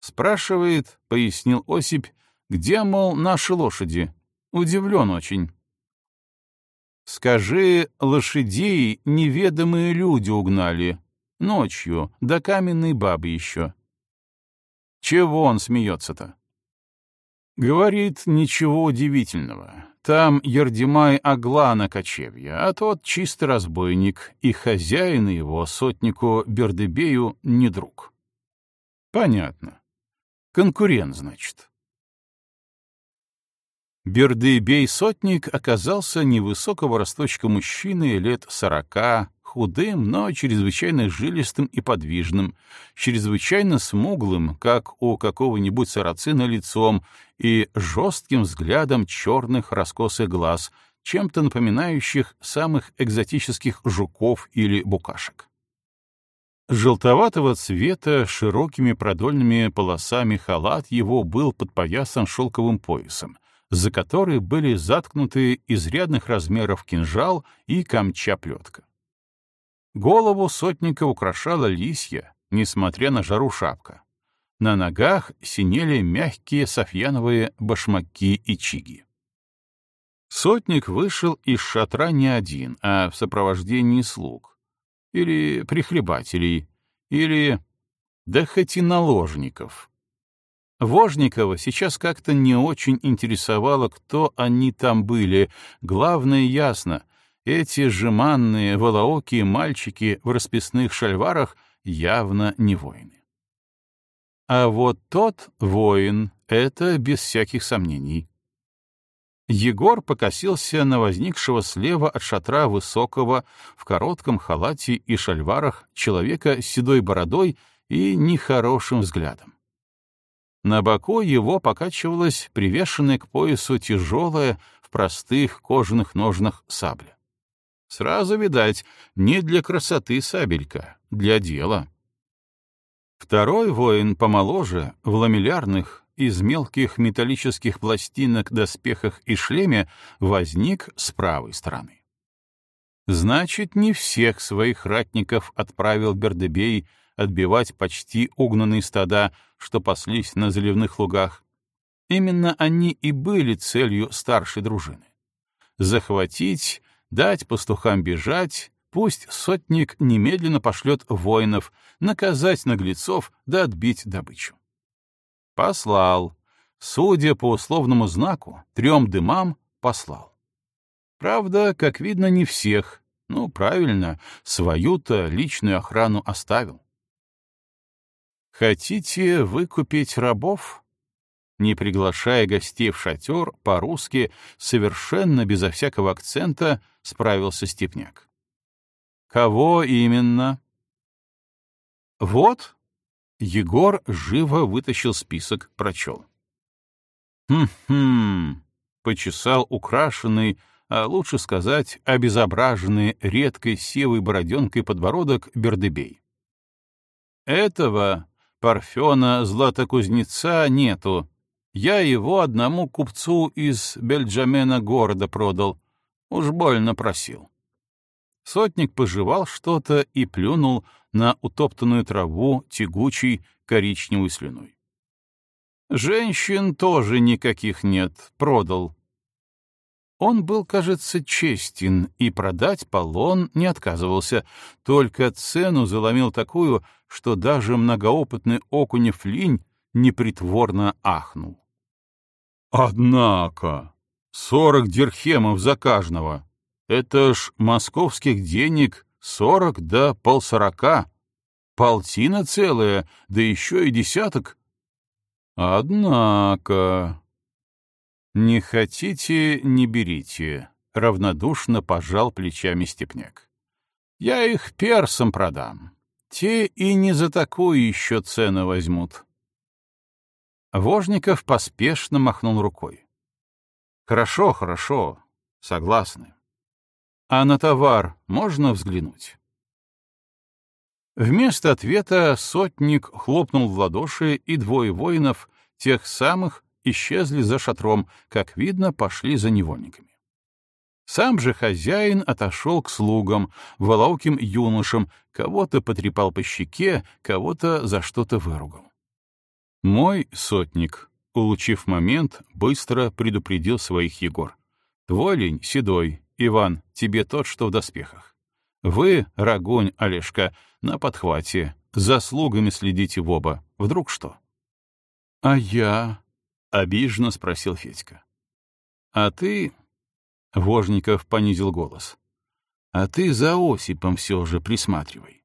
«Спрашивает», — пояснил Осип, где, мол, наши лошади? Удивлен очень. Скажи, лошадей неведомые люди угнали. Ночью, до каменной бабы еще. Чего он смеется-то? Говорит, ничего удивительного. Там Ердимай Аглана кочевья, а тот чистый разбойник, и хозяин его, сотнику Бердебею, не друг. Понятно. Конкурент, значит. Бердыбей-сотник оказался невысокого росточка мужчины лет сорока, худым, но чрезвычайно жилистым и подвижным, чрезвычайно смуглым, как у какого-нибудь сарацина лицом, и жестким взглядом черных раскосых глаз, чем-то напоминающих самых экзотических жуков или букашек. Желтоватого цвета широкими продольными полосами халат его был подпоясан шелковым поясом, за которой были заткнуты изрядных размеров кинжал и камча-плетка. Голову сотника украшала лисья, несмотря на жару шапка. На ногах синели мягкие софьяновые башмаки и чиги. Сотник вышел из шатра не один, а в сопровождении слуг. Или прихлебателей, или... да хоть и наложников — Вожникова сейчас как-то не очень интересовало, кто они там были. Главное ясно — эти жеманные волоокие мальчики в расписных шальварах явно не воины. А вот тот воин — это без всяких сомнений. Егор покосился на возникшего слева от шатра высокого, в коротком халате и шальварах, человека с седой бородой и нехорошим взглядом. На боку его покачивалась привешенная к поясу тяжелая, в простых кожаных ножнах сабля. Сразу видать, не для красоты сабелька, для дела. Второй воин помоложе, в ламеллярных, из мелких металлических пластинок, доспехах и шлеме, возник с правой стороны. Значит, не всех своих ратников отправил Бердебей отбивать почти угнанные стада, что паслись на заливных лугах. Именно они и были целью старшей дружины. Захватить, дать пастухам бежать, пусть сотник немедленно пошлет воинов, наказать наглецов да отбить добычу. Послал. Судя по условному знаку, трем дымам послал. Правда, как видно, не всех. Ну, правильно, свою-то личную охрану оставил. «Хотите выкупить рабов?» Не приглашая гостей в шатер, по-русски, совершенно безо всякого акцента, справился Степняк. «Кого именно?» «Вот». Егор живо вытащил список, прочел. «Хм-хм», — почесал украшенный, а лучше сказать, обезображенный редкой севой бороденкой подбородок Бердебей. «Этого Парфена Златокузнеца нету. Я его одному купцу из Бельджамена города продал. Уж больно просил. Сотник пожевал что-то и плюнул на утоптанную траву тягучей коричневой слюной. Женщин тоже никаких нет, продал. Он был, кажется, честен и продать полон не отказывался, только цену заломил такую, что даже многоопытный окунев линь непритворно ахнул. «Однако! Сорок дирхемов за каждого! Это ж московских денег сорок до полсорока! Полтина целая, да еще и десяток!» «Однако...» «Не хотите — не берите», — равнодушно пожал плечами степняк. «Я их персам продам. Те и не за такую еще цену возьмут». Вожников поспешно махнул рукой. «Хорошо, хорошо, согласны. А на товар можно взглянуть?» Вместо ответа сотник хлопнул в ладоши, и двое воинов, тех самых, исчезли за шатром, как видно, пошли за невольниками. Сам же хозяин отошел к слугам, волоким юношам, кого-то потрепал по щеке, кого-то за что-то выругал. Мой сотник, улучив момент, быстро предупредил своих Егор. Твой лень седой, Иван, тебе тот, что в доспехах. Вы, Рагонь, Олежка, на подхвате, за слугами следите в оба. Вдруг что? — А я? — обиженно спросил Федька. «А ты...» — Вожников понизил голос. «А ты за Осипом все же присматривай».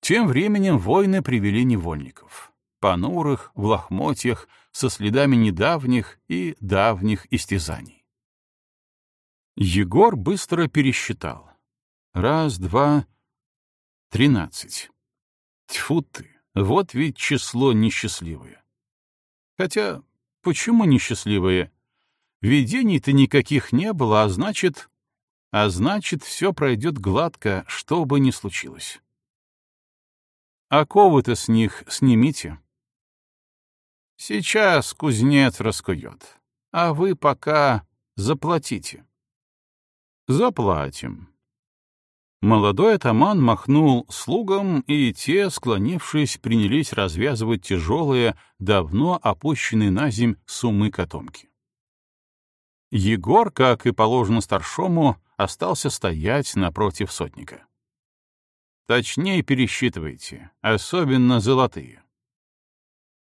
Тем временем войны привели невольников. Понурых, в лохмотьях, со следами недавних и давних истязаний. Егор быстро пересчитал. Раз, два, тринадцать. Тьфу ты, вот ведь число несчастливое. Хотя, почему несчастливые? Видений-то никаких не было, а значит... А значит, все пройдет гладко, что бы ни случилось. Оковы-то с них снимите. Сейчас кузнец раскует, а вы пока заплатите. Заплатим. Молодой атаман махнул слугам, и те, склонившись, принялись развязывать тяжелые, давно опущенные на земь суммы котомки. Егор, как и положено старшому, остался стоять напротив сотника. Точнее пересчитывайте, особенно золотые.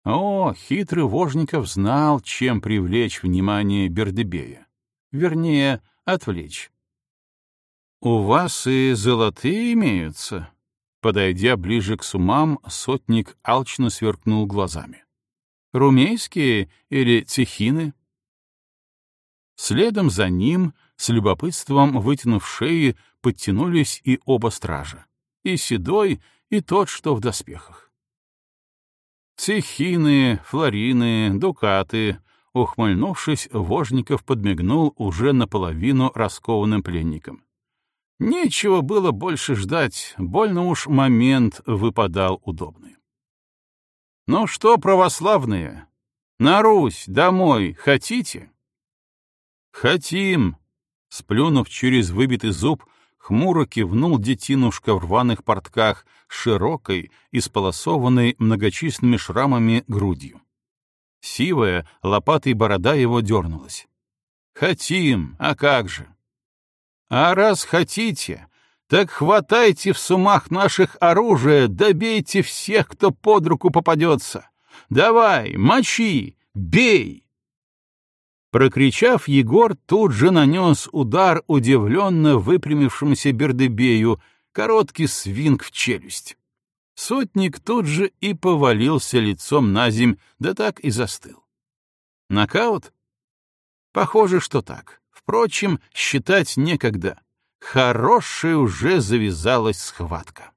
О, хитрый Вожников знал, чем привлечь внимание Бердебея. Вернее, отвлечь. «У вас и золотые имеются?» Подойдя ближе к сумам, сотник алчно сверкнул глазами. «Румейские или цехины?» Следом за ним, с любопытством вытянув шеи, подтянулись и оба стража, и Седой, и тот, что в доспехах. Цехины, флорины, дукаты, ухмыльнувшись, Вожников подмигнул уже наполовину раскованным пленникам. Нечего было больше ждать, больно уж момент выпадал удобный. «Ну что, православные, на Русь, домой хотите?» «Хотим!» — сплюнув через выбитый зуб, хмуро кивнул детинушка в рваных портках, широкой, исполосованной многочисленными шрамами грудью. Сивая, лопатой борода его дернулась. «Хотим, а как же?» А раз хотите, так хватайте в сумах наших оружия, добейте всех, кто под руку попадется. Давай, мочи, бей!» Прокричав, Егор тут же нанес удар удивленно выпрямившемуся Бердебею, короткий свинг в челюсть. Сотник тут же и повалился лицом на земь, да так и застыл. Нокаут? Похоже, что так. Впрочем, считать некогда. Хорошая уже завязалась схватка.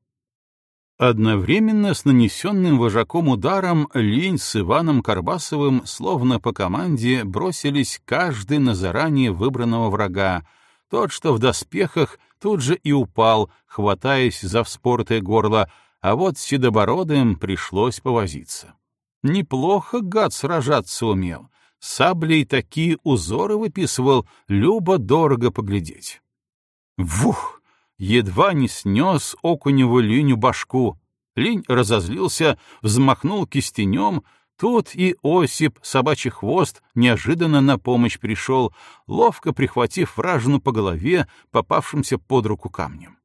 Одновременно с нанесенным вожаком ударом Линь с Иваном Карбасовым словно по команде бросились каждый на заранее выбранного врага. Тот, что в доспехах, тут же и упал, хватаясь за вспоротое горло, а вот седобородым пришлось повозиться. Неплохо гад сражаться умел, саблей такие узоры выписывал, любо-дорого поглядеть. Вух! Едва не снес окуневу линю башку. Линь разозлился, взмахнул кистенем, Тут и Осип, собачий хвост, неожиданно на помощь пришел, ловко прихватив вражину по голове, попавшимся под руку камнем.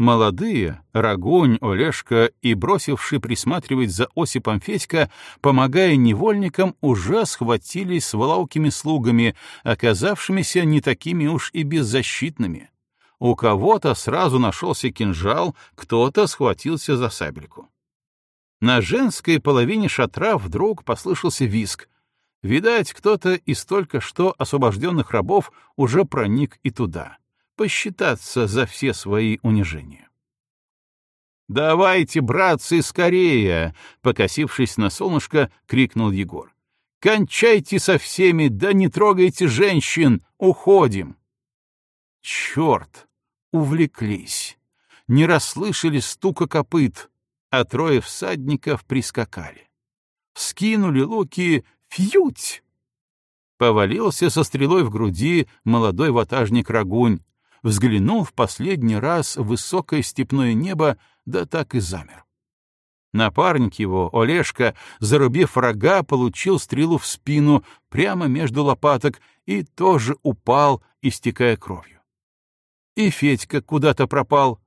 Молодые, Рагонь, Олешка и бросивший присматривать за Осипом Федька, помогая невольникам, уже схватились с волаукими слугами, оказавшимися не такими уж и беззащитными. У кого-то сразу нашелся кинжал, кто-то схватился за сабельку. На женской половине шатра вдруг послышался виск. Видать, кто-то из только что освобожденных рабов уже проник и туда посчитаться за все свои унижения. «Давайте, братцы, скорее!» — покосившись на солнышко, крикнул Егор. «Кончайте со всеми, да не трогайте женщин! Уходим!» Черт! Увлеклись! Не расслышали стука копыт, а трое всадников прискакали. Скинули луки «Фьють!» Повалился со стрелой в груди молодой ватажник Рагунь, взглянул в последний раз в высокое степное небо, да так и замер. Напарник его, Олежка, зарубив врага, получил стрелу в спину прямо между лопаток и тоже упал, истекая кровью. И Федька куда-то пропал.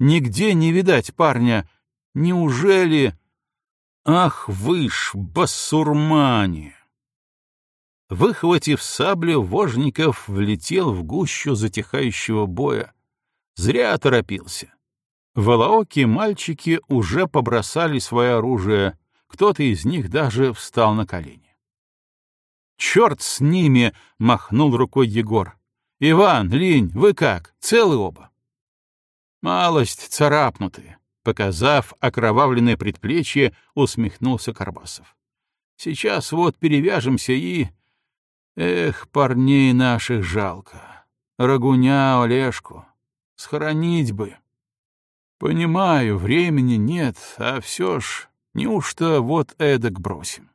Нигде не видать парня. Неужели... Ах вы ж, басурмане! Выхватив саблю, Вожников влетел в гущу затихающего боя. Зря торопился. Волооки мальчики уже побросали свое оружие, кто-то из них даже встал на колени. «Черт с ними!» — махнул рукой Егор. «Иван, Линь, вы как, целы оба?» «Малость царапнутые», — показав окровавленное предплечье, усмехнулся Карбасов. «Сейчас вот перевяжемся и...» Эх, парней наших жалко. Рагуня, Олежку. Схоронить бы. Понимаю, времени нет, а все ж, неужто вот эдак бросим?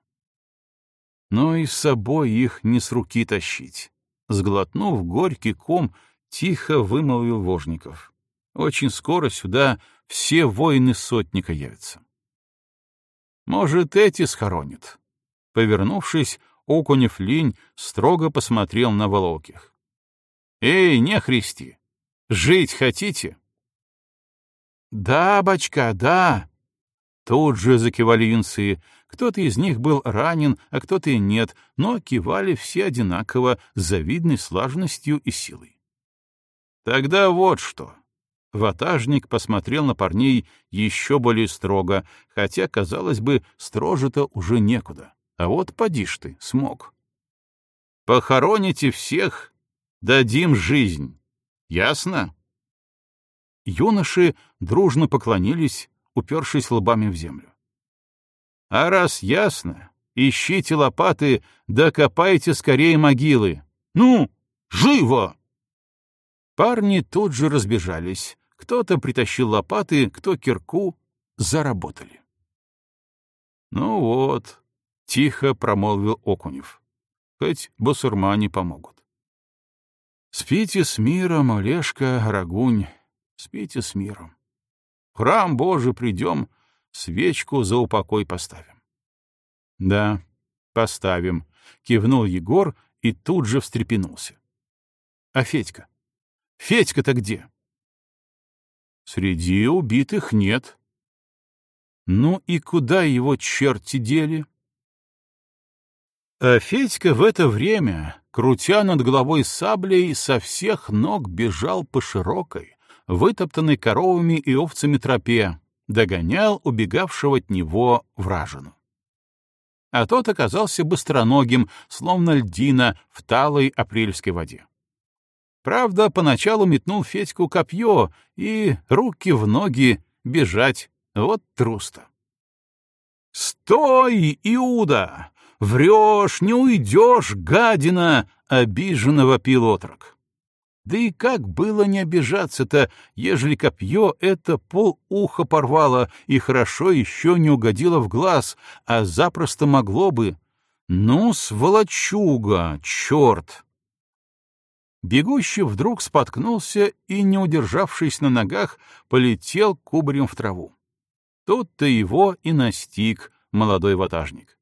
Но и с собой их не с руки тащить. Сглотнув горький ком, тихо вымолвил Вожников. Очень скоро сюда все воины сотника явятся. Может, эти схоронят. Повернувшись, Окунев линь строго посмотрел на Волоких. «Эй, не христи! Жить хотите?» «Да, бачка, да!» Тут же закивали юнцы. Кто-то из них был ранен, а кто-то и нет, но кивали все одинаково, с завидной слаженностью и силой. «Тогда вот что!» Ватажник посмотрел на парней еще более строго, хотя, казалось бы, строже-то уже некуда. А вот поди ж ты, смог. Похороните всех, дадим жизнь. Ясно? Юноши дружно поклонились, упершись лбами в землю. А раз ясно, ищите лопаты, да копайте скорее могилы. Ну, живо! Парни тут же разбежались. Кто-то притащил лопаты, кто кирку. Заработали. Ну вот, тихо промолвил Окунев. Хоть басурмане помогут. Спите с миром, Олежка, Рагунь, спите с миром. В храм Божий придем, свечку за упокой поставим. Да, поставим, кивнул Егор и тут же встрепенулся. А Федька? Федька-то где? Среди убитых нет. Ну и куда его черти дели? А Федька в это время, крутя над головой саблей, со всех ног бежал по широкой, вытоптанной коровами и овцами тропе, догонял убегавшего от него вражину. А тот оказался быстроногим, словно льдина в талой апрельской воде. Правда, поначалу метнул Федьку копье и руки в ноги бежать, вот труста. «Стой, Иуда! Врешь, не уйдешь, гадина!» — обиженно вопил отрок. Да и как было не обижаться-то, ежели копье это пол уха порвало и хорошо еще не угодило в глаз, а запросто могло бы. Ну, сволочуга, черт! Бегущий вдруг споткнулся и, не удержавшись на ногах, полетел кубарем в траву. Тут-то его и настиг молодой ватажник.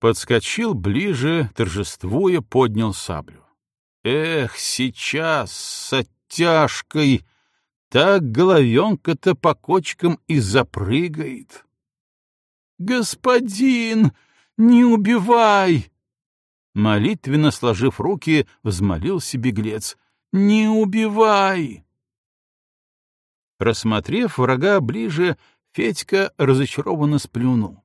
Подскочил ближе, торжествуя, поднял саблю. Эх, сейчас с оттяжкой так головенка-то по кочкам и запрыгает. «Господин, не убивай!» Молитвенно сложив руки, взмолился беглец. «Не убивай!» Рассмотрев врага ближе, Федька разочарованно сплюнул.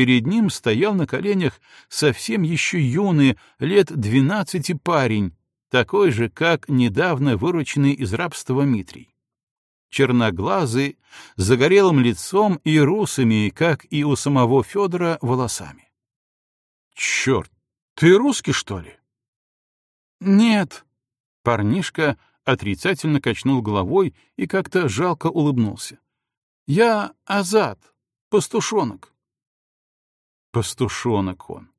Перед ним стоял на коленях совсем еще юный, лет двенадцати парень, такой же, как недавно вырученный из рабства Митрий. Черноглазый, загорелым лицом и русыми, как и у самого Федора, волосами. «Черт, ты русский, что ли?» «Нет». Парнишка отрицательно качнул головой и как-то жалко улыбнулся. «Я Азат, пастушонок». Пастушонок он.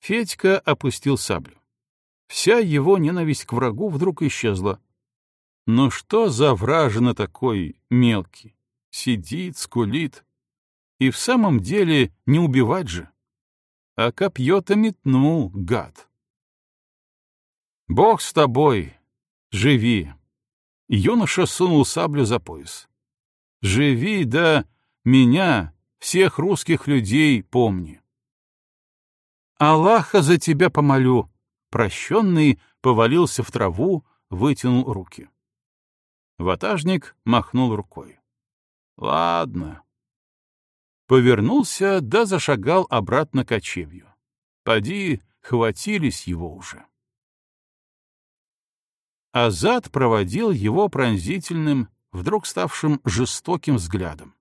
Федька опустил саблю. Вся его ненависть к врагу вдруг исчезла. Ну что за вражина такой мелкий? Сидит, скулит. И в самом деле не убивать же. А копье-то метнул, гад. Бог с тобой, живи. Юноша сунул саблю за пояс. Живи, да меня, всех русских людей помни. Аллаха за тебя помолю. Прощенный повалился в траву, вытянул руки. Ватажник махнул рукой. Ладно. Повернулся, да зашагал обратно к очевью. Поди, хватились его уже. Азад проводил его пронзительным, вдруг ставшим жестоким взглядом.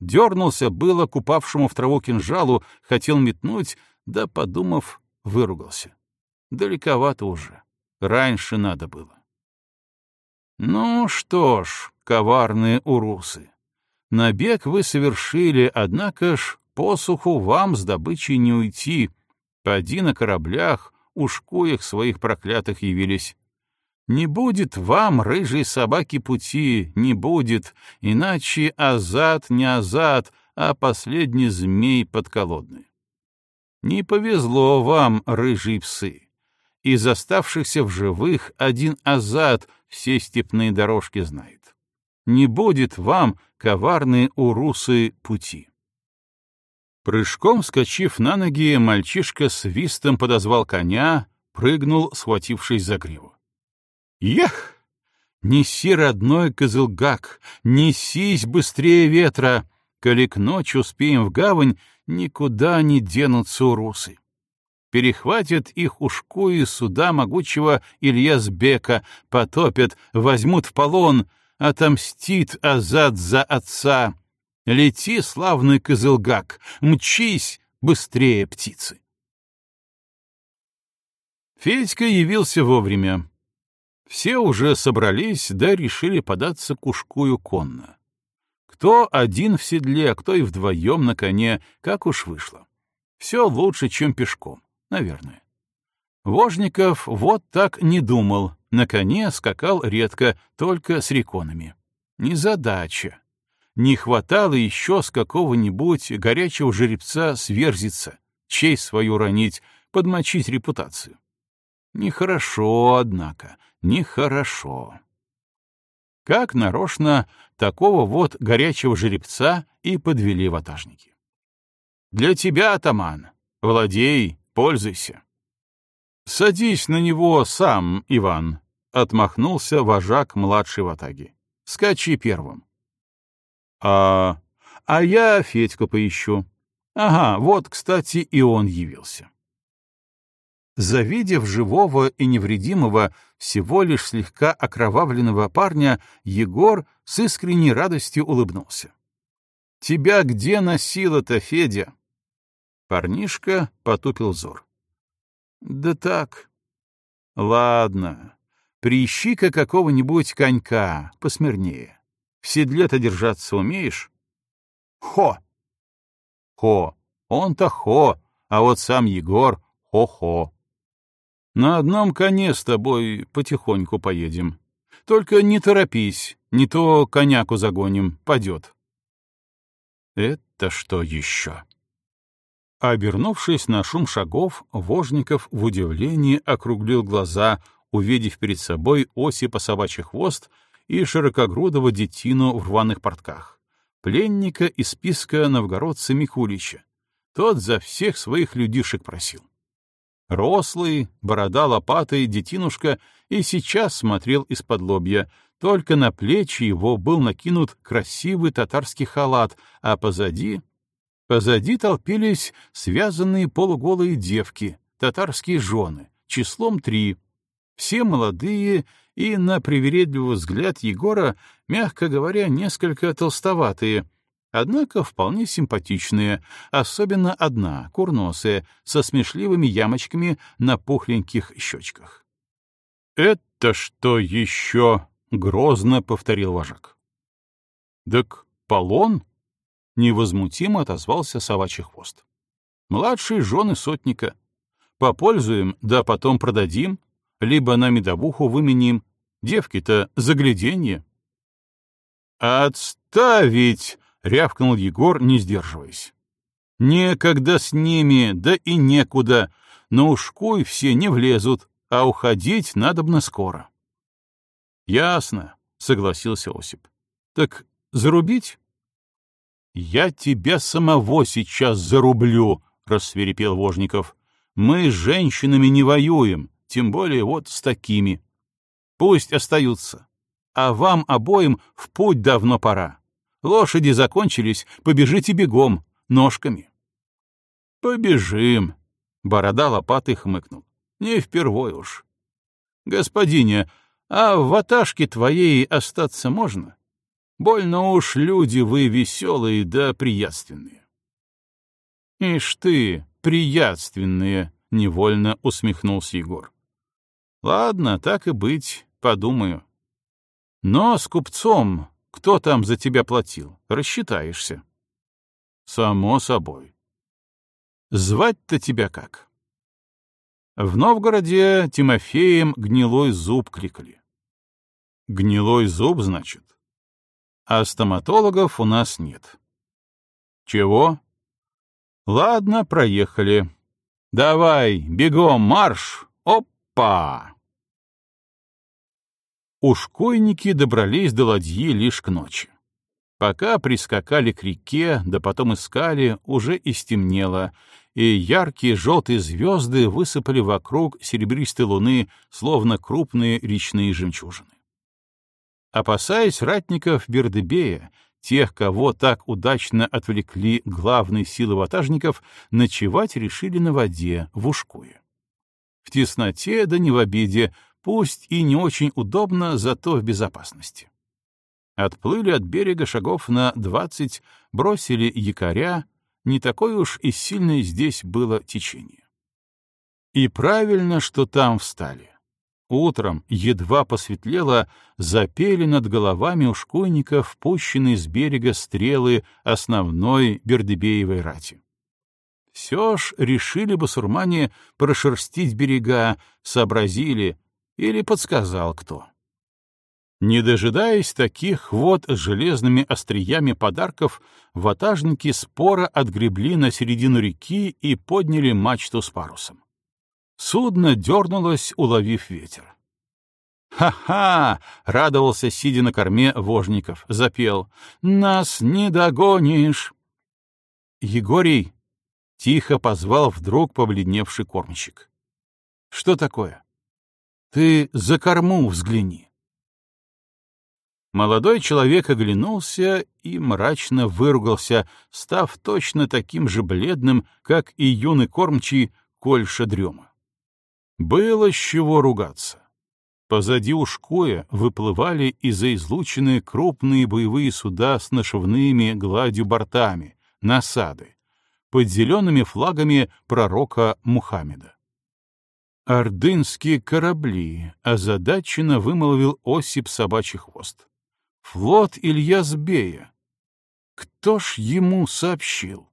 Дернулся было к упавшему в траву кинжалу, хотел метнуть, да, подумав, выругался. Далековато уже. Раньше надо было. Ну что ж, коварные урусы, набег вы совершили, однако ж посуху вам с добычей не уйти. Поди на кораблях, ушкуях своих проклятых явились. Не будет вам, рыжей собаки, пути, не будет, иначе азад не азад, а последний змей подколодный. Не повезло вам, рыжие псы. Из оставшихся в живых один азад все степные дорожки знает. Не будет вам, коварные урусы, пути. Прыжком вскочив на ноги, мальчишка свистом подозвал коня, прыгнул, схватившись за гриву. Ех! Неси, родной козылгак, несись быстрее ветра, коли к ночи успеем в гавань, никуда не денутся урусы. перехватят их ушкуи суда могучего Ильязбека, потопят, возьмут в полон, отомстит Азад за отца. Лети, славный Кызылгак, мчись быстрее птицы. Федька явился вовремя. Все уже собрались, да решили податься к ушкую конно. Кто один в седле, а кто и вдвоем на коне, как уж вышло. Все лучше, чем пешком наверное. Вожников вот так не думал, на коне скакал редко, только с реконами. Незадача. Не хватало еще с какого-нибудь горячего жеребца сверзиться, честь свою ронить, подмочить репутацию. Нехорошо, однако, нехорошо. Как нарочно такого вот горячего жеребца и подвели ватажники. «Для тебя, атаман, владей, Пользуйся. Садись на него сам, Иван, отмахнулся вожак младшей ватаги. Скачи первым. А а я Федьку поищу. Ага, вот, кстати, и он явился. Завидев живого и невредимого, всего лишь слегка окровавленного парня, Егор с искренней радостью улыбнулся. «Тебя где носило-то, Федя?» Парнишка потупил взор. «Да так. Ладно. Приищи-ка какого-нибудь конька, посмирнее. В седле-то держаться умеешь?» «Хо!» «Хо! Он-то хо, а вот сам Егор — хо-хо. На одном коне с тобой потихоньку поедем. Только не торопись, не то коняку загоним, падет». «Это что еще?» Обернувшись на шум шагов, Вожников в удивлении округлил глаза, увидев перед собой Осипа собачий хвост и широкогрудого детину в рваных портках, пленника из списка новгородца Микулича. Тот за всех своих людишек просил. Рослый, борода лопатой, детинушка и сейчас смотрел из-под лобья, только на плечи его был накинут красивый татарский халат, а позади Позади толпились связанные полуголые девки, татарские жены, числом три. Все молодые и, на привередливый взгляд Егора, мягко говоря, несколько толстоватые, однако вполне симпатичные, особенно одна, курносая, со смешливыми ямочками на пухленьких щечках. «Это что еще?» — грозно повторил вожак. «Так полон?» невозмутимо отозвался совачий хвост. Младшие жены сотника. Попользуем, да потом продадим, либо на медовуху выменим. Девки-то загляденье. «Отставить!» — рявкнул Егор, не сдерживаясь. «Некогда с ними, да и некуда. На ушкуй все не влезут, а уходить надобно скоро». «Ясно», — согласился Осип. «Так зарубить?» «Я тебя самого сейчас зарублю», — рассверепел Вожников. «Мы с женщинами не воюем, тем более вот с такими. Пусть остаются. А вам обоим в путь давно пора. Лошади закончились, побежите бегом, ножками». «Побежим», — борода лопатой хмыкнул. «Не впервой уж. Господине, а в ваташке твоей остаться можно?» Больно уж люди вы веселые да приятственные. Ишь ты, приятственные, — невольно усмехнулся Егор. Ладно, так и быть, подумаю. Но с купцом, кто там за тебя платил, рассчитаешься. Само собой. Звать-то тебя как? В Новгороде Тимофеем гнилой зуб кликали. Гнилой зуб, значит? а стоматологов у нас нет. Чего? Ладно, проехали. Давай, бегом, марш! Опа! Ушкойники добрались до ладьи лишь к ночи. Пока прискакали к реке, да потом искали, уже и стемнело, и яркие желтые звезды высыпали вокруг серебристой луны, словно крупные речные жемчужины. Опасаясь ратников Бердебея, тех, кого так удачно отвлекли главные силы ватажников, ночевать решили на воде в Ушкуе. В тесноте да не в обиде, пусть и не очень удобно, зато в безопасности. Отплыли от берега шагов на двадцать, бросили якоря, не такое уж и сильное здесь было течение. И правильно, что там встали. Утром, едва посветлело, запели над головами ушкуйников пущенные с берега стрелы основной Бердебеевой рати. Все ж решили басурмане прошерстить берега, сообразили или подсказал кто. Не дожидаясь таких вот железными остриями подарков, ватажники спора отгребли на середину реки и подняли мачту с парусом. Судно дернулось, уловив ветер. «Ха-ха!» — радовался, сидя на корме Вожников, запел. «Нас не догонишь!» «Егорий!» — тихо позвал вдруг побледневший кормщик. «Что такое? Ты за корму взгляни!» Молодой человек оглянулся и мрачно выругался, став точно таким же бледным, как и юный кормчий Кольша Дрема. Было с чего ругаться. Позади Ушкоя выплывали из-за излучины крупные боевые суда с нашивными гладью бортами, насады, под зелеными флагами пророка Мухаммеда. «Ордынские корабли», — озадаченно вымолвил Осип собачий хвост. «Флот Илья Збея. Кто ж ему сообщил?»